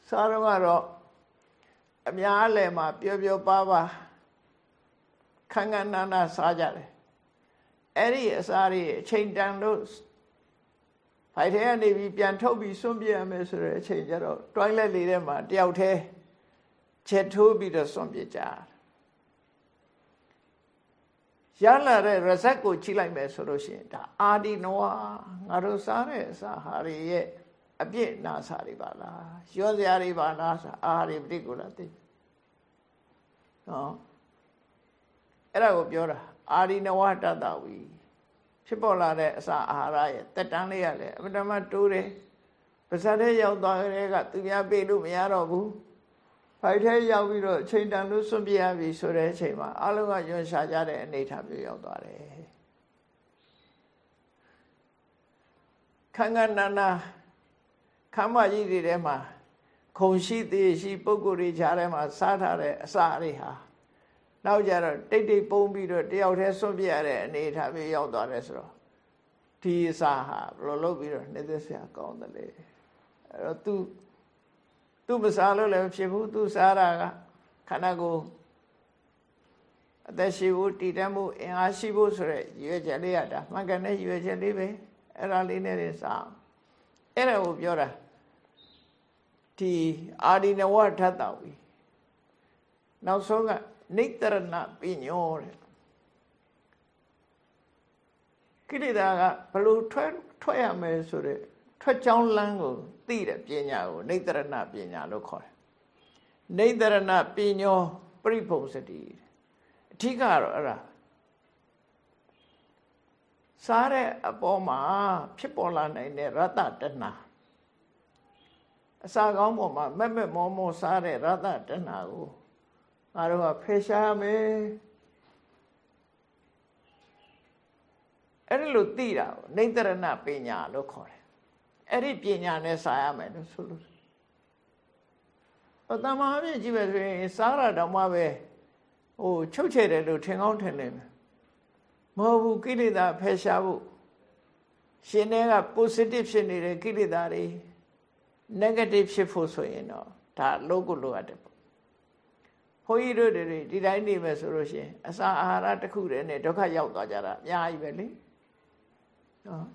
စားတော့ကတော့အများအလယ်မှာပျော်ပျော်ပါပါခန်းခန်းနာနာစားကြတယ်အဲ့ဒီအစားတွေအချိန်တန်လို့ဖိုက်ထဲကနေပြီးပြန်ထုတ်ပြီးစွန့်ပြရမယ်ဆိုတဲ့အချိန်ကျတော့ toilet လေးထဲမှာတယောက်တည်း ချက်ထိုးပြီးတော့စွန့်ပြကြရလာတဲ့ reset ကိုချိလိုက်မယ်ဆိုလို့ရှိရင်ဒါအာဒီနောငါတို့စားတဲ့အစာဟာတွေရဲ့အပြစ်နာစာတွေပါလားရောစရာတွေပါလားဆိုအာဟာရပဋိကုလသိနော်အဲ့ဒါကိုပြောတာအာရိနဝတတဝီဖြစ်ပေါ်လာတဲ့အစာအာဟာရရဲ့တက်တန်းလေးရလေအမတမတိုးတယ်ပါဇက်ထဲရောက်သွားကြတဲ့ကသူများပြေလို့မရတော့ဘူး ဖိုက်ထဲရောက်ပြီးတော့ချိန်တန်လို့စွန့်ပြရပြီဆိုတဲ့အချိန်မှာအလုံးကညွန်ရှာကြတဲ့အနေထားမျိုးရောက်သွားတယ်ခန္ဓာနာနာခမ်းမကြီးတွေထဲမှာခုံရှိသေးရှိပုံကိုယ်တွေခြားထဲမှာစားထားတဲ့အစာတွေဟာနောက်ကြတော့တိတ်တိတ်ပုံပြီးတော့တယောက်တည်းစွန့်ပြရတဲ့အနေအထားမျိုးရောက်သွားတယ်ဆိုတော့ဒီအစာဟာဘယ်လိုလုပ်ပြီးတော့နှိမ့်သက်စရာကောင်းတယ်လေအဲ့တော့ तू သူမစားလို့လည်းဖြစ်ဘူးသူစားတာကခန္ဓာကိုယ်အသက်ရှိဖို့တည်တတ်မှုအင်အားရှိဖို့ဆိုတဲ့ရွေးချက်လေးရတာမှန်ကန်တဲ့ရွေးချက်လေးပဲအဲ့ဒါလေးနဲ့စားအဲ့ဒါကိုပြောတာဒီအာဒီနဝထတ္တဝီနောက်ဆုံးကနိတရဏပညောတဲ့ကိလေသာကဘလို့ထွက်ထွက်ရမယ်ဆိုတဲ့ထွက်ကြောင်းလမ်းကို သိတဲ့ပညာကိုနိတရဏပညာလို့ခေါ်တယ်နိတရဏပညောပရိပုံစတိအထီးကတော့အဲ့ဒါစားတဲ့အပေါ်မှာဖြစ်ပေါ်လာနိုင်တဲ့ရတ္တတဏှာအစာကောင်းပေါ်မှာမက်မက်မောမောစားတဲ့ရတ္တတဏှာကိုငါတို့ကဖယ်ရှားမယ်အဲ့ဒီလိုသိတာကိုနေတရဏပညာလို့ခေါ်တယ် အဲ့ဒီပညာနဲ့စားရမယ်လို့ဆိုလို့တမဟာပြည့်ကြည့်ပဲဆိုရင်စားရတော့မှပဲဟိုချုပ်ချယ်တယ်လို့ထင်ကောင်းထင်နေမယ်မဟုတ်ဘူးကိလေသာဖယ်ရှားဖို့ရှင်ထဲက positive ဖြစ်နေတဲ့ကိလေသာတွေ negative ဖြစ်ဖို့ဆိုရင်တော့ဒါလုံးကိုလိုအပ်တယ်ပေါ့ဘုန်းကြီးတို့တွေဒီတိုင်းနေမယ်ဆိုလို့ရှိရင်အစာအာဟာရတစ်ခုတည်းနဲ့ဒုက္ခရောက်သွားကြတာအများကြီးပဲလေနော်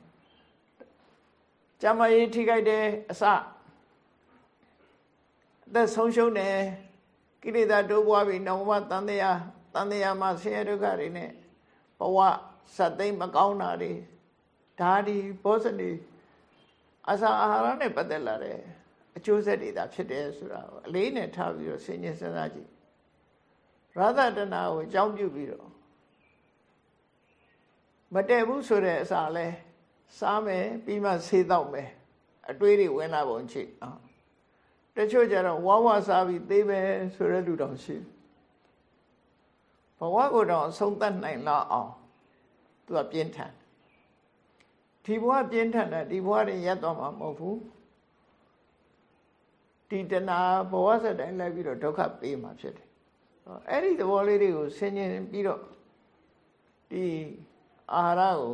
ကျမကြီးထိခိုက်တယ်အစအသက်ဆုံးရှုံးတယ်ကိလေသာတိုးပွားပြီးနောင်ဘဝတန်တရားတန်တရားမှာဆင်းရဲဒုက္ခတွေနဲ့ဘဝစက်သိမ့်မကောင်းတာတွေဒါဒီဘောဇနီအစာအာဟာရနဲ့ပတ်သက်လာတဲ့အကျိုးဆက်တွေသာဖြစ်တယ်ဆိုတာကိုအလေးနဲ့ထားပြီးတော့ဆင်ញင်စဉ်းစားကြည့်ရသတနာကိုအကြောင်းပြုပြီးတော့မတည့်ဘူးဆိုတဲ့အစာလဲ စားမယ်ပြီးမှဆေးတော့မယ်အတွေးတွေဝင်လာပုံချိအောင်တချို့ကျတော့ဝါဝစားပြီးသေးမယ်ဆိုတဲ့လူတောင်ရှိဘဝကိုတော့အဆုံးသတ်နိုင်လောက်အောင်သူကပြင်းထန်ဒီဘဝပြင်းထန်တယ်ဒီဘဝတွေရက်သွားမှာမဟုတ်ဘူးဒီတဏှာဘဝစတိုင်းလိုက်ပြီးတော့ဒုက္ခပေးမှာဖြစ်တယ်အဲ့ဒီသဘောလေးတွေကိုဆင်ញင်ပြီးတော့ဒီအာဟာရကို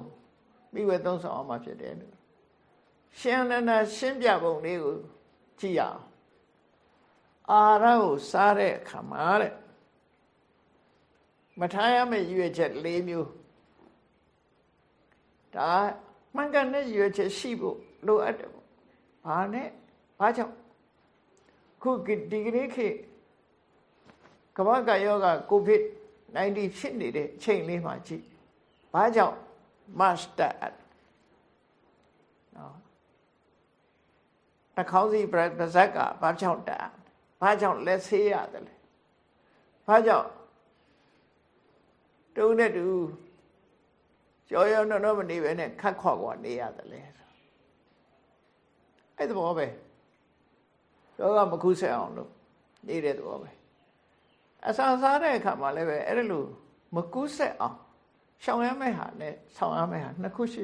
မိဝဲသုံးဆောင်အောင်မှာဖြစ်တယ်လို့ရှင်အနန္ဒရှင်းပြပုံလေးကိုကြည့်ရအောင်အာဟာရကိုစားတဲ့အခါမှာတဲ့မထားရမယ့်ရွေချက်၄မျိုးဒါမှန်ကန်တဲ့ရွေချက်ရှိဖို့လိုအပ်တယ်ပေါ့ဘာနဲ့ဘာကြောင့်ခုဒီကနေ့ခေတ်ကမ္ဘာ့ကယောဂကိုဗစ် -19 ဖြစ်နေတဲ့အချိန်လေးမှာကြည့်ဘာကြောင့် master နော်နှာခေါင်းစီပါဇက်ကဘာကြောင့်တာဘာကြောင့်လက်ဆေးရတယ်လဲဘာကြောင့်တုံးတဲ့တူကြောရောနော်နော်မနေပဲနဲ့ခတ်ခွာခွာနေရတယ်လေအဲ့သဘောပဲတော့ကမခုဆက်အောင်လို့နေတဲ့သဘောပဲအစာစားတဲ့အခါမှာလည်းပဲအဲ့ဒါလို့မကူးဆက်အောင် ရှောင်ရမယ့်ဟာနဲ့ဆောင်ရမယ့်ဟာနှစ်ခုရှိ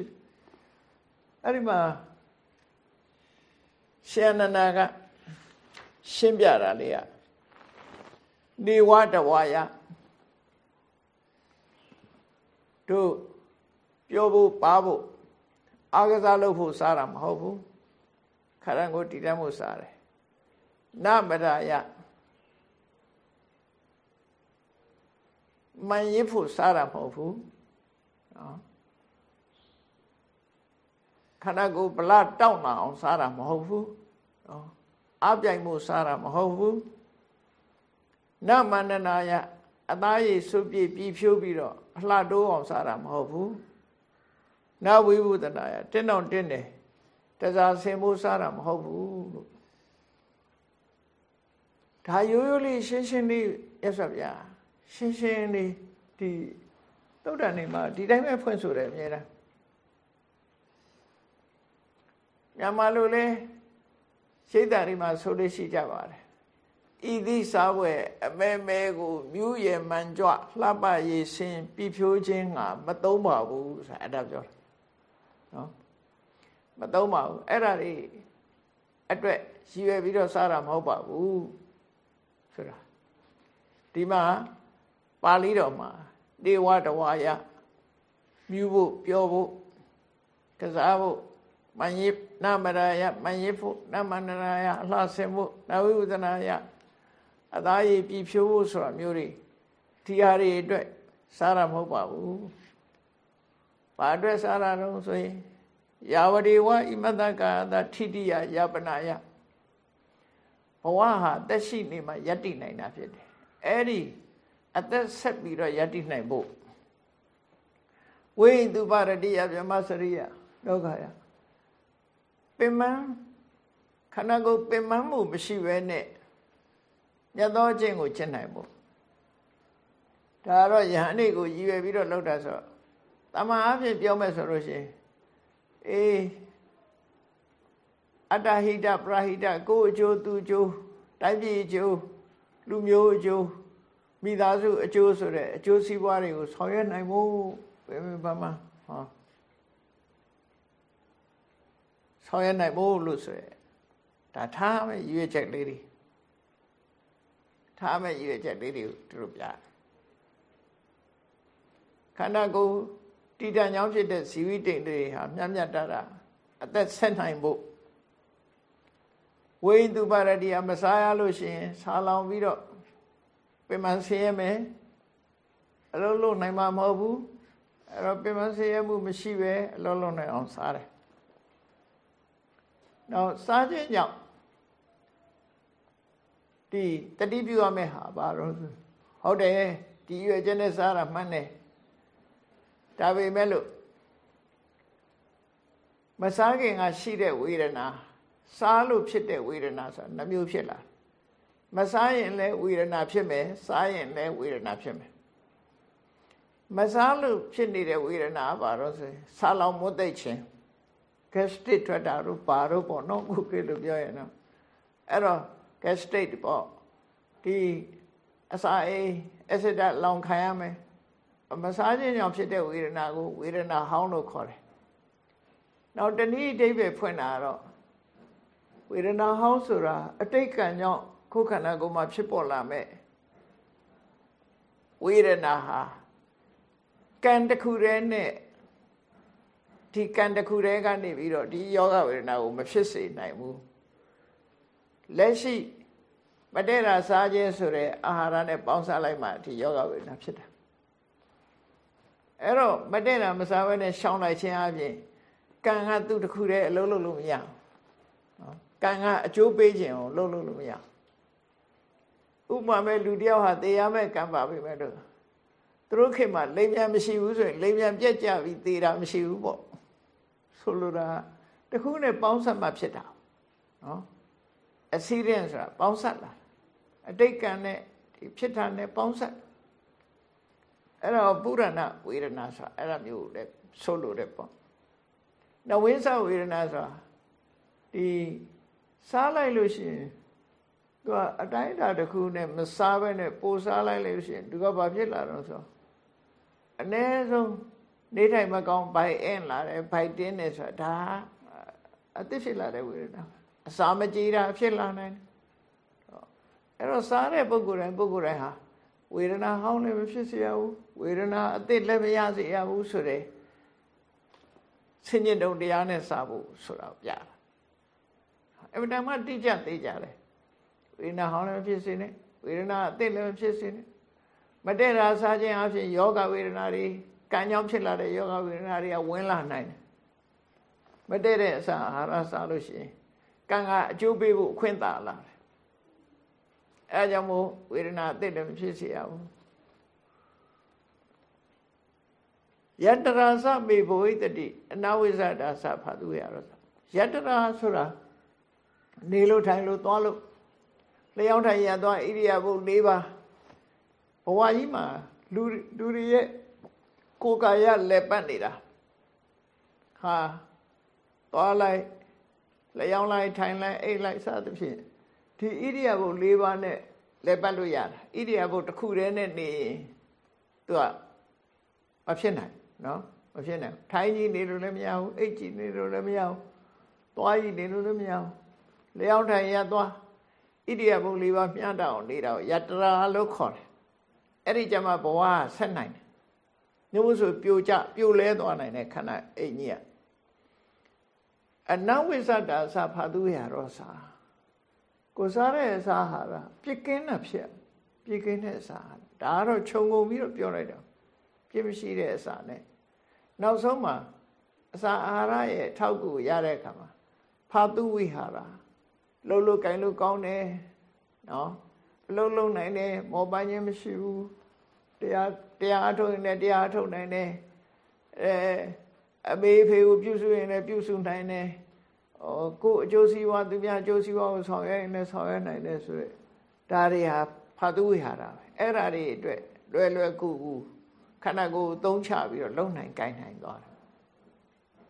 အဲ့ဒီမှာရှင်နန္ဒာကရှင်းပြတာလေးကနေဝတဝါယတို့ပြောဖို့ပါဖို့အာကစားလုပ်ဖို့စားတာမဟုတ်ဘူးခရံကိုတည်တတ်ဖို့စားတယ်နမရယမန်ရဖို့စားတာမဟုတ်ဘူး နော်ခန္ဓာကိုယ်ဗလာတောက်လာအောင်စားတာမဟုတ်ဘူးနော်အပြိုင်မှုစားတာမဟုတ်ဘူးနမန္တနာယအသားရည်စုပ်ပြည့်ပြီးဖြိုးပြီးတော့အလှတိုးအောင်စားတာမဟုတ်ဘူးနဝိဘုဒနာယတင်းတော့တင်းတယ်တစားဆင်ဖို့စားတာမဟုတ်ဘူးလို့ဒါရိုးရိုးလေးရှင်းရှင်းလေးရသဗျာရှင်းရှင်းလေးဒီ သုဒ္ဓနေမှာဒီတိုင်းပဲဖွင့်ဆိုတယ်အများအားမြန်မာလူလဲရှိတ်တာတွေမှာဆိုလို့ရှိကြပါတယ်ဤသည့်စားဝဲအမဲမဲကိုမြူးရယ်မှန်ကြွလှပရေးစင်ပြဖြိုးခြင်းကမသုံးပါဘူးဆိုတာအဲ့ဒါပြောတာနော်မသုံးပါဘူးအဲ့ဒါတွေအတွက်ရည်ရွယ်ပြီးတော့စားတာမဟုတ်ပါဘူးဆိုတာဒီမှာပါဠိတော်မှာ ဒေဝတဝါယမြူဖို့ပြောဖို့ကစားဖို့မန်ยิနမရယမန်ยิဖို့နမန္နရာယအလှဆင်ဖို့နဝိဝဒနာယအသားရည်ပြဖြိုးဖို့ဆိုတာမျိုးတွေဒီဟာတွေအတွက်စားရမဟုတ်ပါဘူး။ဘာအတွက်စားရတော့ဆိုရင်ယာဝတိဝဣမတကာသထိတိယယပနာယဘဝဟာအသက်ရှိနေမှယက်တည်နိုင်တာဖြစ်တယ်အဲ့ဒီ အသက်ဆက်ပြီးတော့ယက်တည်နိုင်ဖို့ဝိတုပရတိယဗြဟ္မစရိယဒုက္ခယပင်မခန္ဓာကိုယ်ပင်မမှုမရှိဘဲနဲ့ညသောအချင်းကိုကျင့်နိုင်ဖို့ဒါတော့ယဟန်တွေကိုရည်ရွယ်ပြီးတော့လှုပ်တာဆိုတမန်အဖြစ်ပြောမယ်ဆိုလို့ရှိရင်အေးအတ္တဟိတပရဟိတကိုယ်အကျိုးသူအကျိုးတိုင်းပြည်အကျိုးလူမျိုးအကျိုး မိသားစုအကျိုးဆိုတဲ့အကျိုးစီးပွားတွေကိုဆောင်ရွက်နိုင်ဖို့ဘယ်မှာမှဟောဆောင်ရွက်နိုင်ဖို့လို့ဆိုရယ်ဒါထားမယ်ရွေးချက်လေးတွေထားမယ်ရွေးချက်လေးတွေကိုသူတို့ပြခန္ဓာကိုယ်တည်တံ့ကြောင်းဖြစ်တဲ့ဇီဝိတ္တတွေဟာမြတ်မြတ်တတာအသက်ဆက်နိုင်ဖို့ဝိတုပါရတိအမစားရလို့ရှိရင်ဆာလောင်ပြီးတော့ ပင်မဆင်းရဲမယ်အလုံးလုံးနိုင်မှာမဟုတ်ဘူးအဲ့တော့ပင်မဆင်းရဲမှုမရှိပဲအလုံးလုံးနိုင်အောင်စားတယ်နောက်စားခြင်းကြောင့်ဒီတတိပြုရမယ့်ဟာဘာလို့ဟုတ်တယ်ဒီရွယ်ချက်နဲ့စားတာမှန်တယ်ဒါပေမဲ့လို့မစားခင်ကရှိတဲ့ဝေဒနာစားလို့ဖြစ်တဲ့ဝေဒနာဆိုတာနှမျိုးဖြစ်လာ မစားရင်လည်းဝေဒနာဖြစ်မယ်စားရင်လည်းဝေဒနာဖြစ်မယ်မစားလို့ဖြစ်နေတဲ့ဝေဒနာဘာလို့ဆိုစားလောင်မွတ်သိခြင်း gastric ထွက်တာတို့ဘာတို့ပေါ့နော်ခုခေတ်လိုပြောရင်တော့အဲ့တော့ gastric ပေါ့ဒီအစာအိမ် acid လောင်ခံရမယ်မစားခြင်းကြောင့်ဖြစ်တဲ့ဝေဒနာကိုဝေဒနာဟောင်းလို့ခေါ်တယ်နောက်တနည်းအဓိပ္ပာယ်ဖွင့်တာတော့ဝေဒနာဟောင်းဆိုတာအတိတ်ကံကြောင့် ခုခန္ဓာကိုယ်မှာဖြစ်ပေါ်လာမဲ့ဝေဒနာဟာကံတစ်ခုတည်းနဲ့ဒီကံတစ်ခုတည်းကနေပြီးတော့ဒီယောဂဝေဒနာကိုမဖြစ်စေနိုင်ဘူးလက်ရှိမတည့်တာစားခြင်းဆိုတဲ့အာဟာရနဲ့ပေါင်းစားလိုက်မှဒီယောဂဝေဒနာဖြစ်တာအဲ့တော့မတည့်တာမစားဘဲနဲ့ရှောင်လိုက်ခြင်းအပြင်ကံကသူ့တစ်ခုတည်းအလုံးလုံးလို့မရဘူးနော်ကံကအကျိုးပေးခြင်းကိုလုံးလုံးလို့မရဘူး ဥပမာမဲ့လူတယောက်ဟာသေရမဲ့ကံပါပဲမဲ့တို့သူတို့ခေတ်မှာလိမ်မြန်မရှိဘူးဆိုရင်လိမ်မြန်ပြက်ကြပြီးသေတာမရှိဘူးပေါ့ဆိုလိုတာတခုနဲ့ပေါင်းဆက်မှဖြစ်တာနော် accident ဆိုတာပေါင်းဆက်လာအတိတ်ကံနဲ့ဒီဖြစ်တာနဲ့ပေါင်းဆက်အဲ့တော့ပုရဏဝေဒနာဆိုတာအဲ့ဒါမျိုးလည်းဆိုလိုတယ်ပေါ့နဝိသဝေဒနာဆိုတာဒီစားလိုက်လို့ရှိရင် သူကအတိုင်းအတာတစ်ခုနဲ့မစားဘဲနဲ့ပိုစားလိုက်လို့ရှိရင်သူကဘာဖြစ်လာတော့ဆိုအ ਨੇ ဆုံးနေထိုင်မကောင်းဘိုင်အင်းလာတယ်ဘိုင်တင်းနေဆိုတာဒါအသစ်ဖြစ်လာတဲ့ဝေဒနာအစာမကြေတာဖြစ်လာနိုင်တယ်အဲ့တော့စားတဲ့ပုဂ္ဂိုလ်တိုင်းပုဂ္ဂိုလ်တိုင်းဟာဝေဒနာဟောင်းလည်းမဖြစ်စေရဘူးဝေဒနာအသစ်လည်းမရစေရဘူးဆိုတဲ့ဆင်ញင်တုံတရားနဲ့စားဖို့ဆိုတာပြတာအမှန်တမ်းတိကျသေးကြတယ် ဝေဒနာဟောင်းလည်းမဖြစ်စေနဲ့ဝေဒနာအသစ်လည်းမဖြစ်စေနဲ့မတည့်တာစားခြင်းအပြင်ယောဂဝေဒနာတွေကံကြောင့်ဖြစ်လာတဲ့ယောဂဝေဒနာတွေကဝင်လာနိုင်တယ်မတည့်တဲ့အစာအာဟာရစားလို့ရှိရင်ကံကအကျိုးပေးဖို့အခွင့်သာလာတယ်အဲကြောင့်မို့ဝေဒနာအသစ်လည်းမဖြစ်စေရဘူးယတရာသမေဘဝိတတိအနဝိဇ္ဇတာသဖတ်သူရတော့ယတရာဆိုတာနေလို့ထိုင်လို့သွားလို့ လျှောင်းထိုင်ရသွားဣရိယာပုတ်၄ပါးဘဝကြီးမှာလူလူတွေရဲ့ကိုယ်ကာယလက်ပတ်နေတာဟာသွားလိုက်လျှောင်းလိုက်ထိုင်လိုက်အိတ်လိုက်စသဖြင့်ဒီဣရိယာပုတ်၄ပါးနဲ့လက်ပတ်လို့ရတာဣရိယာပုတ်တစ်ခုတည်းနဲ့နေရင်သူကမဖြစ်နိုင်နော်မဖြစ်နိုင်ထိုင်ကြီးနေလို့လည်းမရဘူးအိတ်ကြီးနေလို့လည်းမရဘူးသွားကြီးနေလို့လည်းမရဘူးလျှောင်းထိုင်ရသွား ဣရိယာပုတ်၄ပါးမျှတအောင်နေတာကိုယတရာလို့ခေါ်တယ်အဲ့ဒီကြမှာဘဝဆက်နိုင်တယ်မျိုးဆိုပြိုကျပြိုလဲသွားနိုင်တဲ့ခန္ဓာအိတ်ကြီးကအနဝိသတ္တာသဖာသူရရောစာကိုစားတဲ့အစာဟာကပြစ်ကင်းတာဖြစ်ပြစ်ကင်းတဲ့အစာဒါကတော့ခြုံငုံပြီးတော့ပြောလိုက်တော့ပြစ်မရှိတဲ့အစာနဲ့နောက်ဆုံးမှာအစာအာဟာရရဲ့ထောက်ကူရတဲ့အခါမှာဖာတုဝိဟာရ လှုပ်လို့ကင်လို့ကောင်းတယ်နော်အလုံးလုံးနိုင်တယ်မောပန်းခြင်းမရှိဘူးတရားတရားအထုတ်ရင်လည်းတရားအထုတ်နိုင်တယ်အဲအမေဖေကိုပြုစုရင်လည်းပြုစုနိုင်တယ်ဟောကိုအကျိုးစီးပွားသူများအကျိုးစီးပွားကိုဆောင်ရွက်ရင်လည်းဆောင်ရွက်နိုင်တယ်ဆိုရယ်ဒါတွေဟာဖာသူဝိဟာရပဲအဲ့ဓာတွေအတွက်လွယ်လွယ်ကူကူခန္ဓာကိုယ်သုံးချပြီးတော့လုံနိုင်ကိုင်းနိုင်သွားတယ်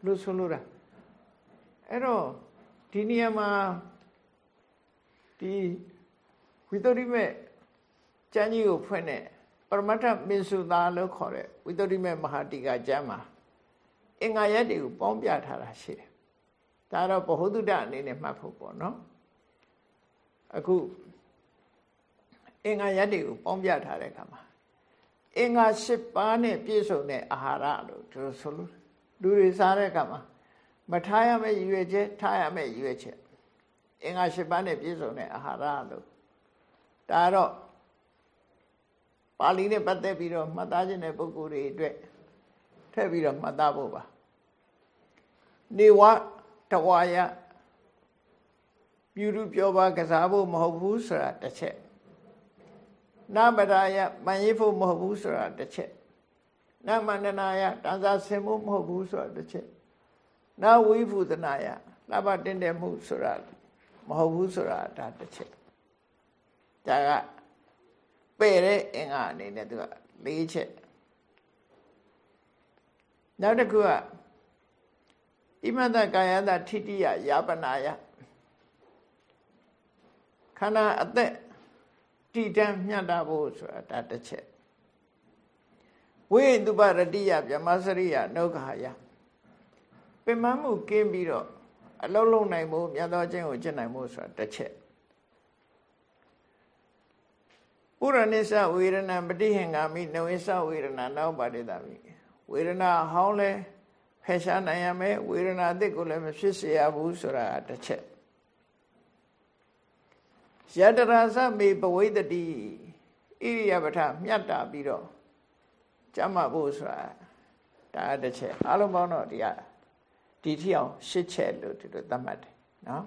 လို့ဆိုလို့တာအဲ့တော့ဒီနေရာမှာ ဒီဝိတ္တိမေကျမ်းကြီးကိုဖွင့်တဲ့ပရမတ္ထမင်စုသားလို့ခေါ်တဲ့ဝိတ္တိမေမဟာတိကကျမ်းမှာအင်္ဂါရက်တွေကိုပေါင်းပြထားတာရှိတယ်ဒါတော့ဘ ਹੁ တုဒအနေနဲ့မှတ်ဖို့ပေါ့နော်အခုအင်္ဂါရက်တွေကိုပေါင်းပြထားတဲ့အခါမှာအင်္ဂါ၈ပါးနဲ့ပြည့်စုံတဲ့အာဟာရလို့သူဆိုလို့လူတွေစားတဲ့အခါမှာမထားရမယ့်ရည်ရွယ်ချက်ထားရမယ့်ရည်ရွယ်ချက် အင်္ဂါ၈ပါးနဲ့ပြည့်စုံတဲ့အာဟာရလို့ဒါတော့ပါဠိနဲ့ပတ်သက်ပြီးတော့မှတ်သားခြင်းတဲ့ပုဂ္ဂိုလ်တွေအတွက်ထည့်ပြီးတော့မှတ်သားဖို့ပါနေဝတဝါယပြုလူပြောပါကစားဖို့မဟုတ်ဘူးဆိုတာတစ်ချက်နမရာယမန်ရိဖို့မဟုတ်ဘူးဆိုတာတစ်ချက်နမန္တနာယတန်စာဆင်ဖို့မဟုတ်ဘူးဆိုတာတစ်ချက်နဝိဖုဒနာယလဘတင်တယ်မှုဆိုတာ မဟုတ်ဘူးဆိုတာဒါတစ်ချက်ဒါကပဲ့တဲ့အင်္ဂါအနေနဲ့သူက၄ချက်နောက်တစ်ခုကဣမတကာယတထိတိယယာပနာယခန္ဓာအသက်တည်တံ့မြတ်တာဖို့ဆိုတာဒါတစ်ချက်ဝိတုပရတိယဗြဟ္မစရိယနှုတ်ခါယပင်မမှုကင်းပြီးတော့ အလုံးလုံးနိုင်ဖို့မြတ်သောခြင်းကိုကျင့်နိုင်ဖို့ဆိုတာတစ်ချက်ပုရဏိသဝေဒနာပฏิဟင်္ဂာမိနဝိသဝေဒနာနောက်ပါတိတာမိဝေဒနာဟောင်းလဲဖယ်ရှားနိုင်ရမယ်ဝေဒနာအစ်ကိုလည်းမဖြစ်စေရဘူးဆိုတာတစ်ချက်ယတရာသမေပဝိတတိဣရိယပထမြတ်တာပြီးတော့ကြမ်းမှဖို့ဆိုတာဒါတစ်ချက်အလုံးပေါင်းတော့ဒီက ဒီထီအောင်ရှစ်ချက်လို့ဒီလိုသတ်မှတ်တယ်နော်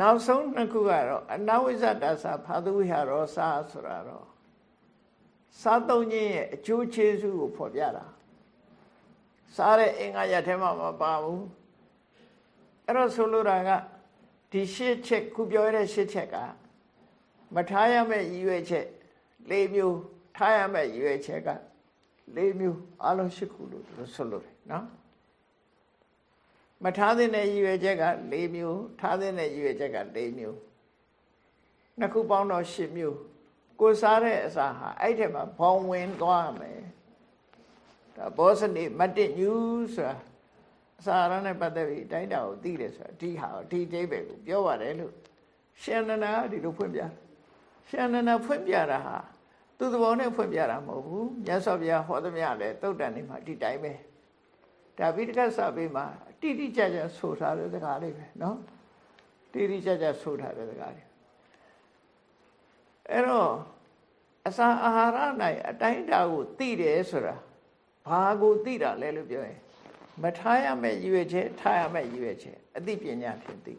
နောက်ဆုံးနှစ်ခုကတော့အနဝိဇ္ဇတာသာဖာသုဝိဟာရောစာဆိုတာတော့စားသုံးခြင်းရဲ့အကျိုးကျေးဇူးကိုဖော်ပြတာစားတဲ့အင်္ဂါရထဲမှာမပါဘူးအဲ့တော့ဆိုလိုတာကဒီရှစ်ချက်ခုပြောရတဲ့ရှစ်ချက်ကမထားရမယ့်ရည်ရွယ်ချက်၄မျိုးထားရမယ့်ရည်ရွယ်ချက်က ၄မျိုးအလုံး၈ခုလို့ဆိုလိုတယ်နော်မထားတဲ့ရည်ရွယ်ချက်က၄မျိုးထားတဲ့ရည်ရွယ်ချက်က၄မျိုးနှစ်ခုပေါင်းတော့၈မျိုးကိုစားတဲ့အစာဟာအဲ့ထဲမှာဘောင်ဝင်သွားမယ်ဒါဘောစနေမတ္တညူဆိုတာအစာရနဲ့ပတ်သက်ပြီးတိုင်းတာကိုသိတယ်ဆိုတာဒီဟာဒီအိဗယ်ကိုပြောပါတယ်လို့ရှင်နနာဒီလိုဖွင့်ပြရှင်နနာဖွင့်ပြတာဟာ သူသဘောနဲ့ဖွင့်ပြတာမဟုတ်ဘူးမြတ်စွာဘုရားဟောသမျှလဲတုတ်တန်နေမှာဒီတိုင်းပဲဒါပိဋကစာပေမှာတိတိကျကျဆိုထားတဲ့စကားလေးပဲเนาะတိတိကျကျဆိုထားတဲ့စကားလေးအဲ့တော့အစာအာဟာရ၌အတိုင်းတာကိုသိတယ်ဆိုတာဘာကိုသိတာလဲလို့ပြောရင်မထားရမယ့်ရွေချက်ထားရမယ့်ရွေချက်အသိပညာဖြင့်သိ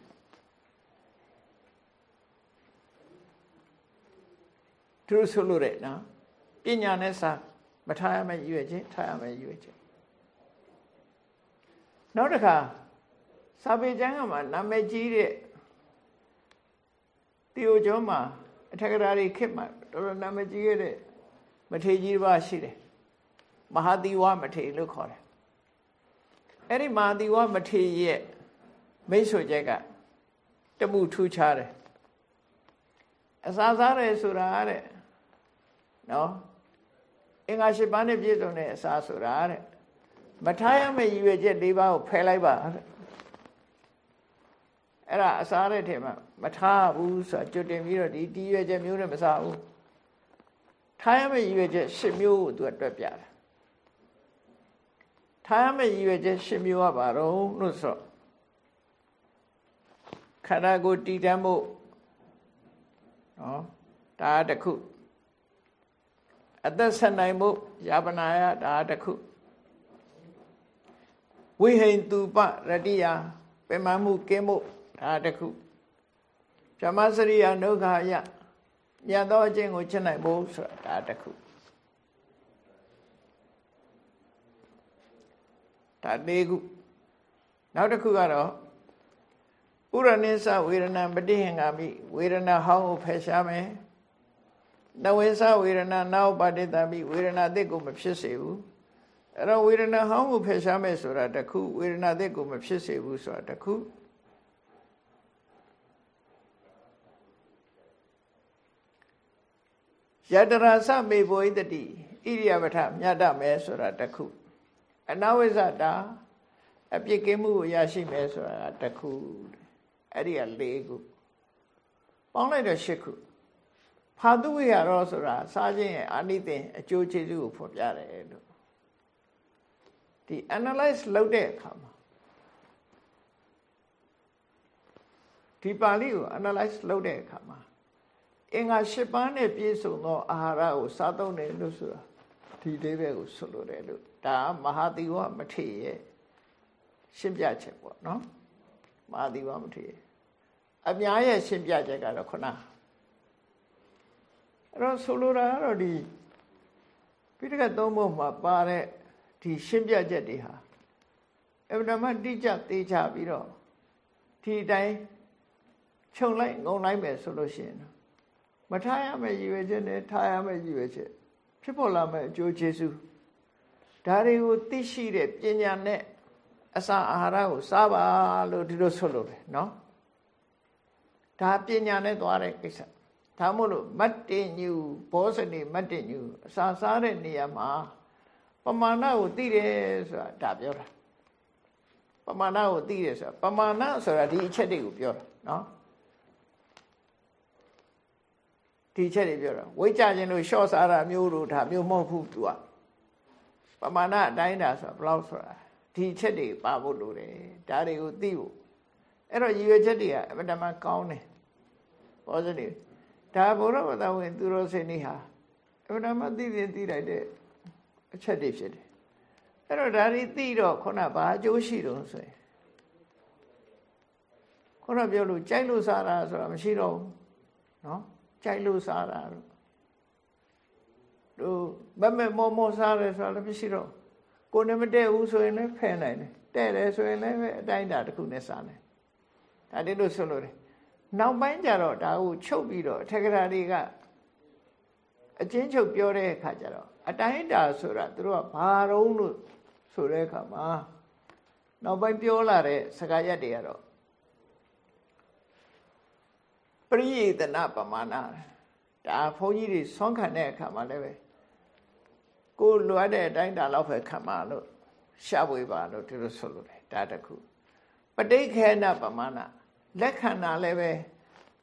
သူဆိုလို့ရနော်ပညာနဲ့စာမထားရမယ့်ရွေချက်ထားရမယ့်ရွေချက်နောက်တစ်ခါစာပေကျမ်းကမှာနာမည်ကြီးတဲ့တီယိုကျော်မှာအထက်ကရာတွေခစ်မှာတော်တော်နာမည်ကြီးခဲ့တဲ့မထေကြီးပါရှိတယ်မဟာသီဝမထေလို့ခေါ်တယ်အဲ့ဒီမဟာသီဝမထေရဲ့မိတ်ဆွေချက်ကတမှုထူးခြားတယ်အစာစားတယ်ဆိုတာတဲ့ နော်အင်္ဂါ၈ပါးနဲ့ပြည့်စုံတဲ့အစာဆိုတာတဲ့မထားရမယ့်ရည်ရွယ်ချက်၄ပါးကိုဖယ်လိုက်ပါတဲ့အဲ့ဒါအစားတဲ့ထဲမှာမထားဘူးဆိုတာကြွတင်ပြီးတော့ဒီတည်ရွယ်ချက်မျိုးနဲ့မစားဘူးထားရမယ့်ရည်ရွယ်ချက်၈မျိုးကိုသူကတွက်ပြတယ်ထားရမယ့်ရည်ရွယ်ချက်၈မျိုးကဘာတော့လို့ဆိုခန္ဓာကိုယ်တည်တမ်းဖို့နော်ဒါတခု အသက်ဆက်နိုင်ဖို့ယာပနာယဒါတခုဝိဟိန်တူပရတိယပင်မမှုကင်းမှုဒါတခုဗြဟ္မစရိယဒုက္ခယမြတ်သောအကျင့်ကိုချစ်နိုင်ဖို့ဆိုတာဒါတခုဒါလေးခုနောက်တစ်ခုကတော့ဥရဏိသဝေဒနာပฏิဟင်္ဂာမိဝေဒနာဟောင်းကိုဖယ်ရှားမယ် နဝေသဝေဒနာနောက်ပါတိတမိဝေဒနာအသစ်ကိုမဖြစ်စေဘူးအဲ့တော့ဝေဒနာဟောင်းကိုဖယ်ရှားမယ်ဆိုတာတခုဝေဒနာအသစ်ကိုမဖြစ်စေဘူးဆိုတာတခုယတရာသမေဘောဣတတိဣရိယပထမြတ်တမယ်ဆိုတာတခုအနဝိဇ္ဇတာအပြစ်ကင်းမှုကိုရရှိမယ်ဆိုတာတခုအဲ့ဒီက၄ခုပေါင်းလိုက်တော့၈ခု ဖာတုဝိရရောဆိုတာစားခြင်းရဲ့အာနိသင်အကျိုးကျေးဇူးကိုဖော်ပြတယ်လို့ဒီ analyze လုပ်တဲ့အခါမှာဒီပါဠိကို analyze လုပ်တဲ့အခါမှာအင်္ဂါ၈ပါးနဲ့ပြည့်စုံသောအာဟာရကိုစားသုံးတယ်လို့ဆိုတာဒီလေးပဲကိုဆိုလိုတယ်လို့ဒါမဟာသီဝမထေရရဲ့ရှင်းပြချက်ပေါ့နော်မဟာသီဝမထေရအများရဲ့ရှင်းပြချက်ကတော့ခုန အဲ့တော့ဆိုလိုတာကတော့ဒီပိဋကတ်သုံးပုံမှာပါတဲ့ဒီရှင်းပြချက်တွေဟာအမှန်မှတိကျသေးချပြီးတော့ဒီတိုင်းခြုံလိုက်ငုံလိုက်မယ်ဆိုလို့ရှိရင်မထားရမယ့်ရည်ရွယ်ချက်နဲ့ထားရမယ့်ရည်ရွယ်ချက်ဖြစ်ပေါ်လာမယ့်အကျိုးကျေးဇူးဒါတွေကိုသိရှိတဲ့ပညာနဲ့အစာအာဟာရကိုစားပါလို့ဒီလိုဆိုလိုတယ်နော်ဒါပညာနဲ့သွားတဲ့ကိစ္စ ဒါမို့လို့မတ်တင်ညူဘောဇနိမတ်တင်ညူအစာစားတဲ့နေရာမှာပမာဏကိုသိတယ်ဆိုတာဒါပြောတာပမာဏကိုသိတယ်ဆိုတာပမာဏဆိုတာဒီအချက်တွေကိုပြောတာနော်ဒီချက်တွေပြောတာဝိကြခြင်းလို့ရှော့စားတာမျိုးတို့ဒါမျိုးမဟုတ်ဘူး तू อ่ะပမာဏအတိုင်းဒါဆိုတာဘယ်လောက်ဆိုတာဒီချက်တွေပါဖို့လိုတယ်ဒါတွေကိုသိဖို့အဲ့တော့ရည်ရွယ်ချက်တွေကအမှန်တမ်းကောင်းတယ် positive ဒါဘုရားဝတ္တဝင် သူတော်စင်နေဟာအမတမသိသိသိလိုက်တဲ့အချက်တွေဖြစ်တယ်အဲ့တော့ဒါတွေသိတော့ခုနဘာအကျိုးရှိတော့ဆိုရင်ခုနပြောလို့ကြိုက်လို့စားတာဆိုတာမရှိတော့ဘူးနော်ကြိုက်လို့စားတာတို့တို့မမမောမောစားတယ်ဆိုတာလည်းမရှိတော့ကိုနေမတည့်ဘူးဆိုရင်လည်းဖယ်နိုင်တယ်တဲ့တယ်ဆိုရင်လည်းအတိုင်းတာတစ်ခုနဲ့စားနိုင်ဒါတိလို့ဆိုလို့တယ် နောက်ပိုင်းကျတော့ဒါကိုချုပ်ပြီးတော့အထက်ကရာတွေကအချင်းချုပ်ပြောတဲ့အခါကျတော့အတိုင်းတာဆိုတာသူတို့ကဘာတုံးလို့ဆိုတဲ့အခါမှာနောက်ပိုင်းပြောလာတဲ့စကားရက်တွေကတော့ပရိယေတနာပမာဏဒါဘုန်းကြီးတွေဆွမ်းခံတဲ့အခါမှာလည်းပဲကိုလိုအပ်တဲ့အတိုင်းတာလောက်ပဲခံပါလို့ရှားဝေပါလို့ဒီလိုဆိုလို့တယ်ဒါတခုပဋိခေနပမာဏ လက်ခံတာလည်းပဲ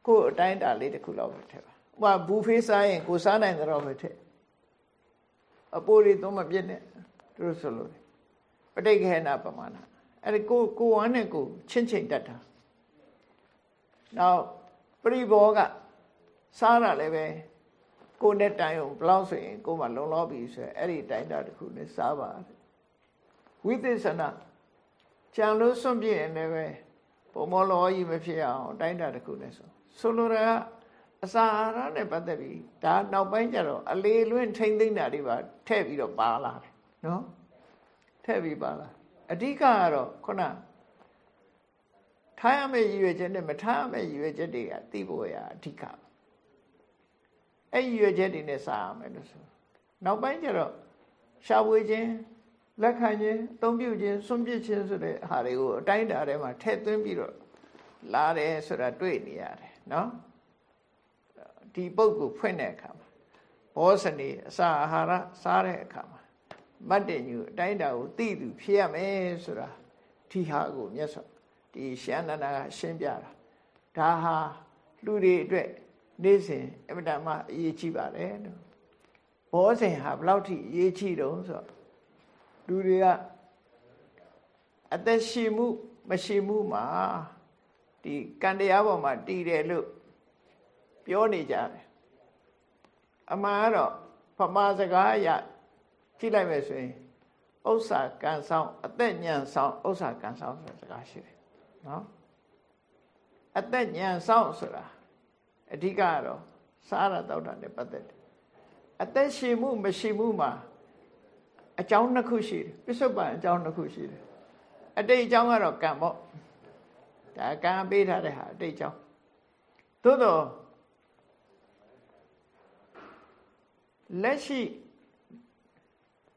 ကိုအတိုင်းတာလေးတခုလောက်ပဲထည့်ပါဥပမာဘူဖေးစားရင်ကိုစားနိုင်တော့ပဲထည့်အပိုးတွေသုံးမပြည့်နဲ့သူတို့ဆိုလို့ပဋိခေနပမာဏအဲ့ဒီကိုကိုဝမ်းနဲ့ကိုချင်းချင်းတတ်တာနောက်ပရိဘောကစားတာလည်းပဲကိုနဲ့တိုင်အောင်ဘလောက်ဆိုရင်ကိုမှလုံလောက်ပြီဆိုရင်အဲ့ဒီတိုင်တာတစ်ခုနဲ့စားပါဝိသေသနာကြံလို့စွန့်ပြည့်ရင်လည်း ပဲပုံမောလောကြီးမဖြစ်အောင်တိုင်တာတစ်ခုနဲ့ဆိုဆိုလိုတာကအစာအာဟာရနဲ့ပတ်သက်ပြီးဒါနောက်ပိုင်းကျတော့အလေလွင့်ထိမ့်သိမ့်တာတွေပါထည့်ပြီးတော့ပါလာတယ်နော်ထည့်ပြီးပါလာအဓိကကတော့ခုနထားရမယ့်ရည်ရွယ်ချက်နဲ့မထားရမယ့်ရည်ရွယ်ချက်တွေကသိဖို့ရအဓိကအဲ့ရည်ရွယ်ချက်တွေနဲ့စားရမယ်လို့ဆိုနောက်ပိုင်းကျတော့ရှားဝေခြင်း လက်ခံခြင်းအသုံးပြုခြင်းစွန့်ပစ်ခြင်းဆိုတဲ့ဟာတွေကိုအတိုင်းအတာထဲမှာထည့်သွင်းပြီးတော့လာတယ်ဆိုတာတွေ့နေရတယ်နော်ဒီပုဂ္ဂိုလ်ဖွင့်တဲ့အခါမှာဘောဇနေအစာအာဟာရစားတဲ့အခါမှာမတ်တင်ညူအတိုင်းအတာကိုသိသူဖြစ်ရမယ်ဆိုတာဒီဟာကိုမြတ်စွာဒီရှန္ဒနာကရှင်းပြတာဒါဟာလူတွေအတွက်နေ့စဉ်အမတမအရေးကြီးပါတယ်လို့ဘောဇင်ဟာဘယ်လောက်ထိအရေးကြီးတုံးဆိုတော့ လူတွေကအသက်ရှိမှုမရှိမှုမှာဒီကံတရားပေါ်မှာတည်တယ်လို့ပြောနေကြတယ်အမှန်ကတော့ပမာစကားအရကြည့်လိုက်မယ်ဆိုရင်ဥစ္စာကံဆောင်အသက်ညံဆောင်ဥစ္စာကံဆောင်ဆိုတဲ့စကားရှိတယ်နော်အသက်ဉာဏ်ဆောင်ဆိုတာအဓိကကတော့စားရတော့တာနဲ့ပတ်သက်တယ်အသက်ရှင်မှုမရှိမှုမှာ အကြောင်းနှစ်ခုရှိတယ်ပစ္စုပန်အကြောင်းနှစ်ခုရှိတယ်အတိတ်အကြောင်းကတော့ကံပေါ့ဒါကံပေးထားတဲ့ဟာအတိတ်အကြောင်းသို့တော့လက်ရှိ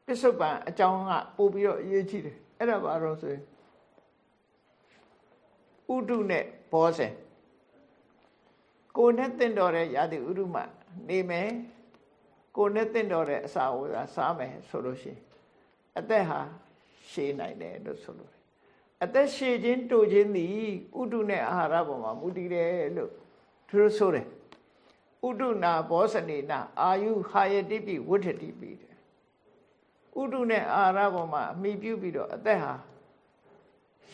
ပစ္စုပန်အကြောင်းကပို့ပြီးတော့အရေးကြီးတယ်အဲ့ဒါဘာလို့ဆိုရင်ဥဒုနဲ့ဘောဇဉ်ကိုနဲ့တင့်တော်တဲ့ရာသီဥတုမှနေမယ်ကိုနဲ့တင့်တော်တဲ့အစာဝါစားမယ်ဆိုလို့ရှိရင် အသက်ဟာရှည်နိုင်တယ်လို့ဆိုလို့အသက်ရှည်ခြင်းတိုခြင်းသည်ဥဒုနဲ့အာဟာရပေါ်မှာမူတည်တယ်လို့သူတို့ဆိုတယ်ဥဒုနာဘောဇနေနာအာယုဟာယတိပိဝဋ္ဌတိပိတဲ့ဥဒုနဲ့အာဟာရပေါ်မှာအမိပြုပြီးတော့အသက်ဟာ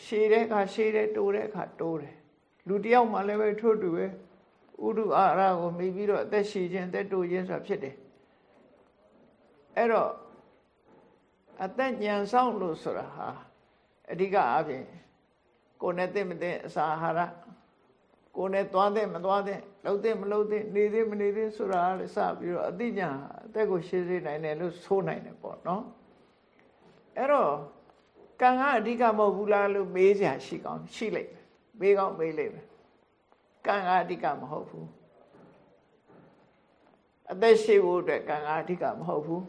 ရှည်တဲ့အခါရှည်တယ်တိုတဲ့အခါတိုးတယ်လူတယောက်မှလည်းပဲထို့တူပဲဥဒုအာဟာရကိုမိပြီးတော့အသက်ရှည်ခြင်းအသက်တိုးခြင်းဆိုတာဖြစ်တယ်အဲ့တော့ အသက်ဉာဏ်ဆောင်လို့ဆိုတာဟာအဓိကအပြင်ကိုယ်နဲ့သိမသိအစာအာဟာရကိုယ်နဲ့သွားတဲ့မသွားတဲ့လှုပ်တဲ့မလှုပ်တဲ့နေသေးမနေသေးဆိုတာလည်းစပြီးတော့အသိဉာဏ်အသက်ကိုရှင်းစေနိုင်တယ်လို့ဆိုနိုင်တယ်ပေါ့နော်အဲ့တော့ကံကအဓိကမဟုတ်ဘူးလားလို့မေးစရာရှိကောင်းရှိလိမ့်မယ်မေးကောင်းမေးလိမ့်မယ်ကံကအဓိကမဟုတ်ဘူးအသက်ရှိဖို့အတွက်ကံကအဓိကမဟုတ်ဘူး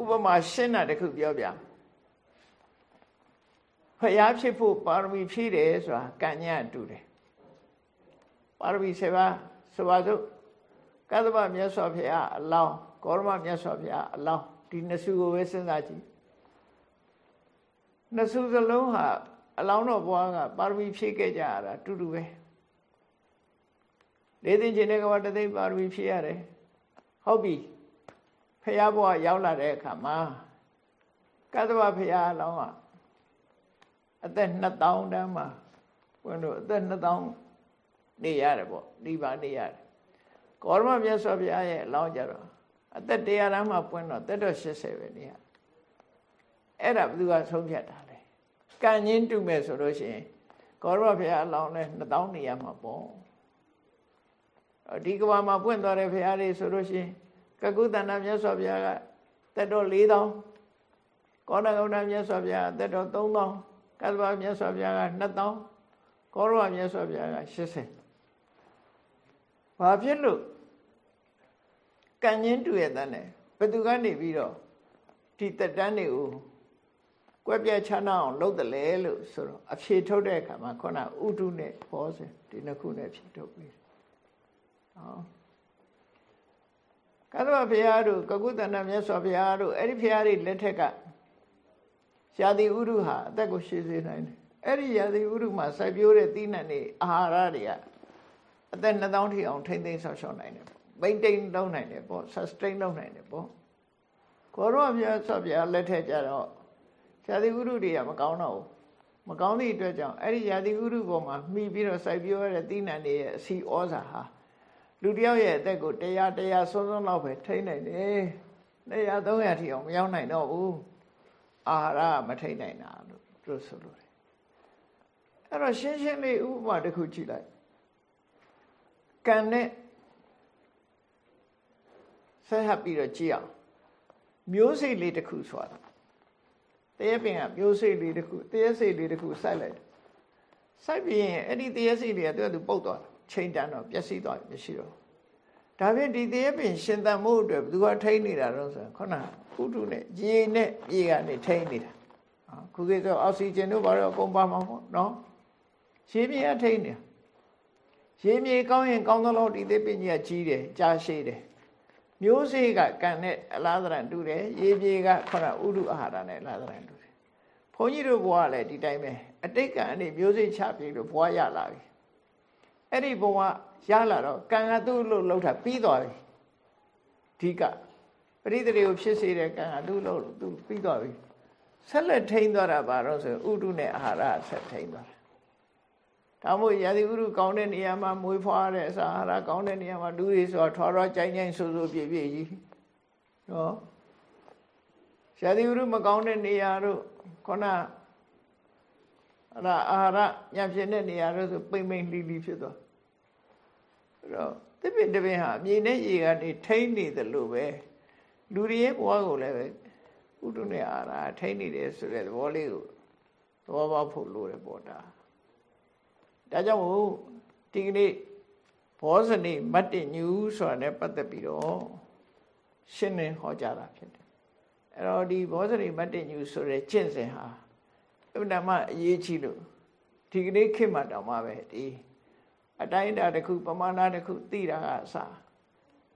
ဥပမာရှင်းတာတခုပြောပြဖျားဖြစ်ဖို့ပါရမီဖြည့်တယ်ဆိုတာကံညံ့တူတယ်ပါရမီ7ပါးဆိုပါစို့ကသဗ္ဗမြတ်စွာဘုရားအလောင်းဂေါရမမြတ်စွာဘုရားအလောင်းဒီနှစ်စုကိုပဲစဉ်းစားကြည့်နှစ်စုစလုံးဟာအလောင်းတော်ဘွားကပါရမီဖြည့်ခဲ့ကြရတာတူတူပဲလေးသိင်ခြင်းတဲ့ကဘာတသိမ့်ပါရမီဖြည့်ရတယ်ဟုတ်ပြီ ဖះဘွားရောက်လာတဲ့အခါမှာကသဗ္ဗဖះအလောင်းကအသက်2000တန်းမှာဘုန်းတို့အသက်2000နေရတယ်ပေါ့ဒီပါနေရတယ်ကောရမမြတ်စွာဘုရားရဲ့အလောင်းကြတော့အသက်100တန်းမှာပွင့်တော့သက်တော့80ပဲနေရအဲ့ဒါဘယ်သူကဆုံးဖြတ်တာလဲကံညင်းတူမဲ့ဆိုလို့ရှိရင်ကောရမဘုရားအလောင်းနဲ့2000နေရမှာပေါ့ဒီကဘာမှာပွင့်သွားတဲ့ဘုရားတွေဆိုလို့ရှိရင် ကကုသန္တမြတ်စွာဘုရားကသက်တော်4000ကောဏဂုဏမြတ်စွာဘုရားသက်တော်3000ကသဗ္ဗမြတ်စွာဘုရားက2000ကောရဝမြတ်စွာဘုရားက80ဘာဖြစ်လို့ကံညင်းတူရဲ့တန်းနဲ့ဘသူကနေပြီးတော့ဒီတက်တန်းတွေကိုကွက်ပြက်ချမ်းအောင်လုပ်တယ်လေလို့ဆိုတော့အဖြေထုတ်တဲ့အခါမှာခုနဥတုနဲ့ဘောဇင်ဒီနှစ်ခုနဲ့ဖြေထုတ်ပြီးဟော ကသဗ္ဗဘုရားတို့ကကုသန္တမြတ်စွာဘုရားတို့အဲ့ဒီဘုရားတွေလက်ထက်ကရာသီဥတုဟာအသက်ကိုရှည်စေနိုင်တယ်အဲ့ဒီရာသီဥတုမှာစိုက်ပျိုးတဲ့သီးနှံတွေအာဟာရတွေကအသက်2000ထိအောင်ထိမ့်သိမ်းဆောက်ရှောက်နိုင်တယ်မိန်တိန်လုပ်နိုင်တယ်ပေါ့ sustain လုပ်နိုင်တယ်ပေါ့ကိုရောမြတ်စွာဘုရားလက်ထက်ကြတော့ရာသီဥတုတွေကမကောင်းတော့ဘူးမကောင်းသည့်အတွက်ကြောင့်အဲ့ဒီရာသီဥတုပေါ်မှာမှီပြီးတော့စိုက်ပျိုးရတဲ့သီးနှံတွေရဲ့အစီဩဇာဟာ လူတယောက်ရဲ့အသက်ကိုတရားတရားဆုံးဆုံးလောက်ပဲထိန်းနိုင်တယ်။တရား300ထိအောင်မရောက်နိုင်တော့ဘူး။အာဟာရမထိန်းနိုင်တာလို့သူဆိုလို့တယ်။အဲ့တော့ရှင်းရှင်းလေးဥပမာတစ်ခုကြည့်လိုက်။ကံနဲ့ဆက်ဟပ်ပြီးတော့ကြည့်အောင်။မျိုးစိတ်လေးတစ်ခုဆိုတာ။တရေပင်ကမျိုးစိတ်လေးတစ်ခုတရေစိတ်လေးတစ်ခုစိုက်လိုက်။စိုက်ပြီးရင်အဲ့ဒီတရေစိတ်တွေကသူကသူပုတ်သွားတယ် ချိန်တန်တော့ပျက်စီးသွားပြီမရှိတော့ဒါဖြင့်ဒီတရားပင်ရှင်သန်မှုအတွက်ဘယ်သူကထိန်းနေတာတော့ဆိုခုနခုတုနဲ့ရေနဲ့ရေကနေထိန်းနေတာခုခေတ်ဆိုအောက်ဆီဂျင်တို့ဘာလို့အကုန်ပါမှာပေါ့နော်ရေမြေကထိန်းနေတာရေမြေကောင်းရင်ကောင်းသလောက်ဒီသေးပင်ကြီးကကြီးတယ်ကြားရှိတယ်မျိုးစေ့ကကံနဲ့အလားသဏ္ဍာန်တူတယ်ရေမြေကခုနဥဒုအာဟာရနဲ့အလားသဏ္ဍာန်တူတယ်ဘုန်းကြီးတို့ဘဝကလည်းဒီတိုင်းပဲအတိတ်ကံအနေမျိုးစေ့ချပြီးလို့ဘဝရလာပြီ အဲ့ဒီဘဝရလာတော့ကံကသူ့လို့လှုပ်တာပြီးသွားပြီအဓိကပရိသေတွေကိုဖြစ်စေတဲ့ကံကသူ့လို့သူပြီးသွားပြီဆက်လက်ထိန်းသွားတာပါတော့ဆိုဥဒုနဲ့အာဟာရဆက်ထိန်းသွားတာဒါမို့ရာသီဥတုကောင်းတဲ့နေရာမှာမွေးဖွားတဲ့အစာအာဟာရကောင်းတဲ့နေရာမှာလူတွေဆိုတော့ထွားထွားကြိုင်ကြိုင်ဆူဆူပြည့်ပြည့်ကြီးနော်ရာသီဥတုမကောင်းတဲ့နေရာတို့ခုနအဲ့ဒါအာဟာရညံဖြစ်တဲ့နေရာတော့ဆိုပိမ့်ပိမ့်လှီးလှီးဖြစ်သွား အဲ့တော့တစ်ပင်တစ်ပင်ဟာအမြင်နဲ့ရေကနေထိမ့်နေတယ်လို့ပဲလူတွေရဲ့ဘဝကိုလည်းပဲဥဒုနဲ့အာဟာရထိမ့်နေတယ်ဆိုတဲ့သဘောလေးကိုသဘောပေါက်ဖို့လိုတယ်ပေါ့ဒါဒါကြောင့်မို့ဒီကနေ့ဘောဇနီမတ်တင်ညူဆိုတာနဲ့ပတ်သက်ပြီးတော့ရှင်းနေဟောကြားတာဖြစ်တယ်အဲ့တော့ဒီဘောဇနီမတ်တင်ညူဆိုတဲ့ကျင့်စဉ်ဟာအမှန်မှအရေးကြီးလို့ဒီကနေ့ခေတ်မှာတောင်မှပဲဒီ အတိုင်းအတာတစ်ခုပမာဏတစ်ခုသိတာကအစ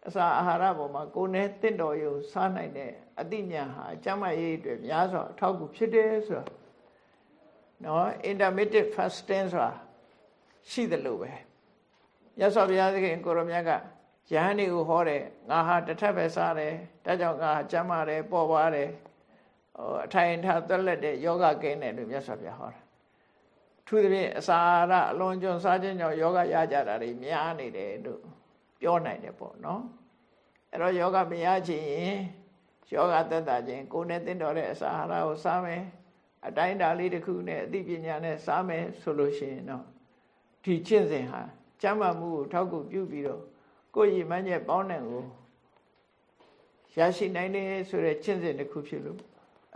အစာအာဟာရပေါ်မှာကိုယ်နဲ့တင့်တော်ရုံစားနိုင်တဲ့အသိဉာဏ်ဟာအကျမ်းမာရေးအတွက်များစွာအထောက်အကူဖြစ်တယ်ဆိုတာနော် intermittent fasting ဆိုတာရှိတယ်လို့ပဲရသော်ဘုရားသခင်ကိုရမြတ်ကယဟန်တွေကိုဟောတယ်ငါဟာတစ်ထပ်ပဲစားတယ်ဒါကြောင့်ငါကျမ်းမာတယ်ပေါ်ပါတယ်ဟိုအထိုင်ထားသက်လက်တဲ့ယောဂကင်းတယ်လို့မြတ်စွာဘုရားဟောတာ ထူးသဖြင့်အစာအာဟာရအလွန်ကျွံစားခြင်းကြောင့်ယောဂရကြတာတွေများနေတယ်လို့ပြောနိုင်တယ်ပေါ့နော်အဲ့တော့ယောဂမရချင်ရင်ယောဂသက်တာခြင်းကိုယ်နဲ့တင်းတော်တဲ့အစာအာဟာရကိုစားမယ်အတိုင်းအတာလေးတစ်ခုနဲ့အသိပညာနဲ့စားမယ်ဆိုလို့ရှိရင်တော့ဒီကျင့်စဉ်ဟာကျမ်းမာမှုကိုထောက်ကူပြုပြီးတော့ကိုယ်ရည်မှန်းချက်ပေါင်းတဲ့ကိုရရှိနိုင်တယ်ဆိုတဲ့ကျင့်စဉ်တစ်ခုဖြစ်လို့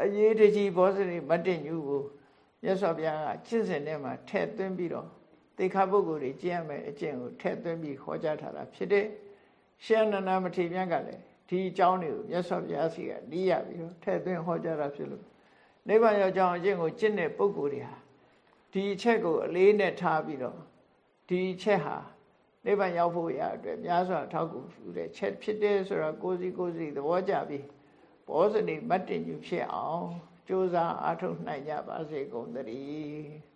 အရေးတကြီးဘောဇနီမတ္တညူကို မြတ်စွာဘုရားကကျင့်စဉ်ထဲမှာထည့်သွင်းပြီးတော့သေခါပုဂ္ဂိုလ်တွေကျင့်ရမယ်အကျင့်ကိုထည့်သွင်းပြီးခေါ်ကြားထားတာဖြစ်တဲ့ရှင်းနန္ဒမထေရမြတ်ကလည်းဒီအကြောင်းတွေကိုမြတ်စွာဘုရားစီကနီးရပြီးတော့ထည့်သွင်းဟောကြားတာဖြစ်လို့နိဗ္ဗာန်ရောက်ကြောင်းအကျင့်ကိုကျင့်တဲ့ပုဂ္ဂိုလ်တွေဟာဒီအချက်ကိုအလေးနဲ့ထားပြီးတော့ဒီအချက်ဟာနိဗ္ဗာန်ရောက်ဖို့ရအတွက်များစွာထောက်ကူတဲ့ချက်ဖြစ်တယ်ဆိုတော့ကိုယ်စီကိုယ်စီသဘောကျပြီးဘောဇနီမတ်တင်ညူဖြစ်အောင် ကြိုးစားအားထုတ်နိုင်ကြပါစေကုန်သတည်း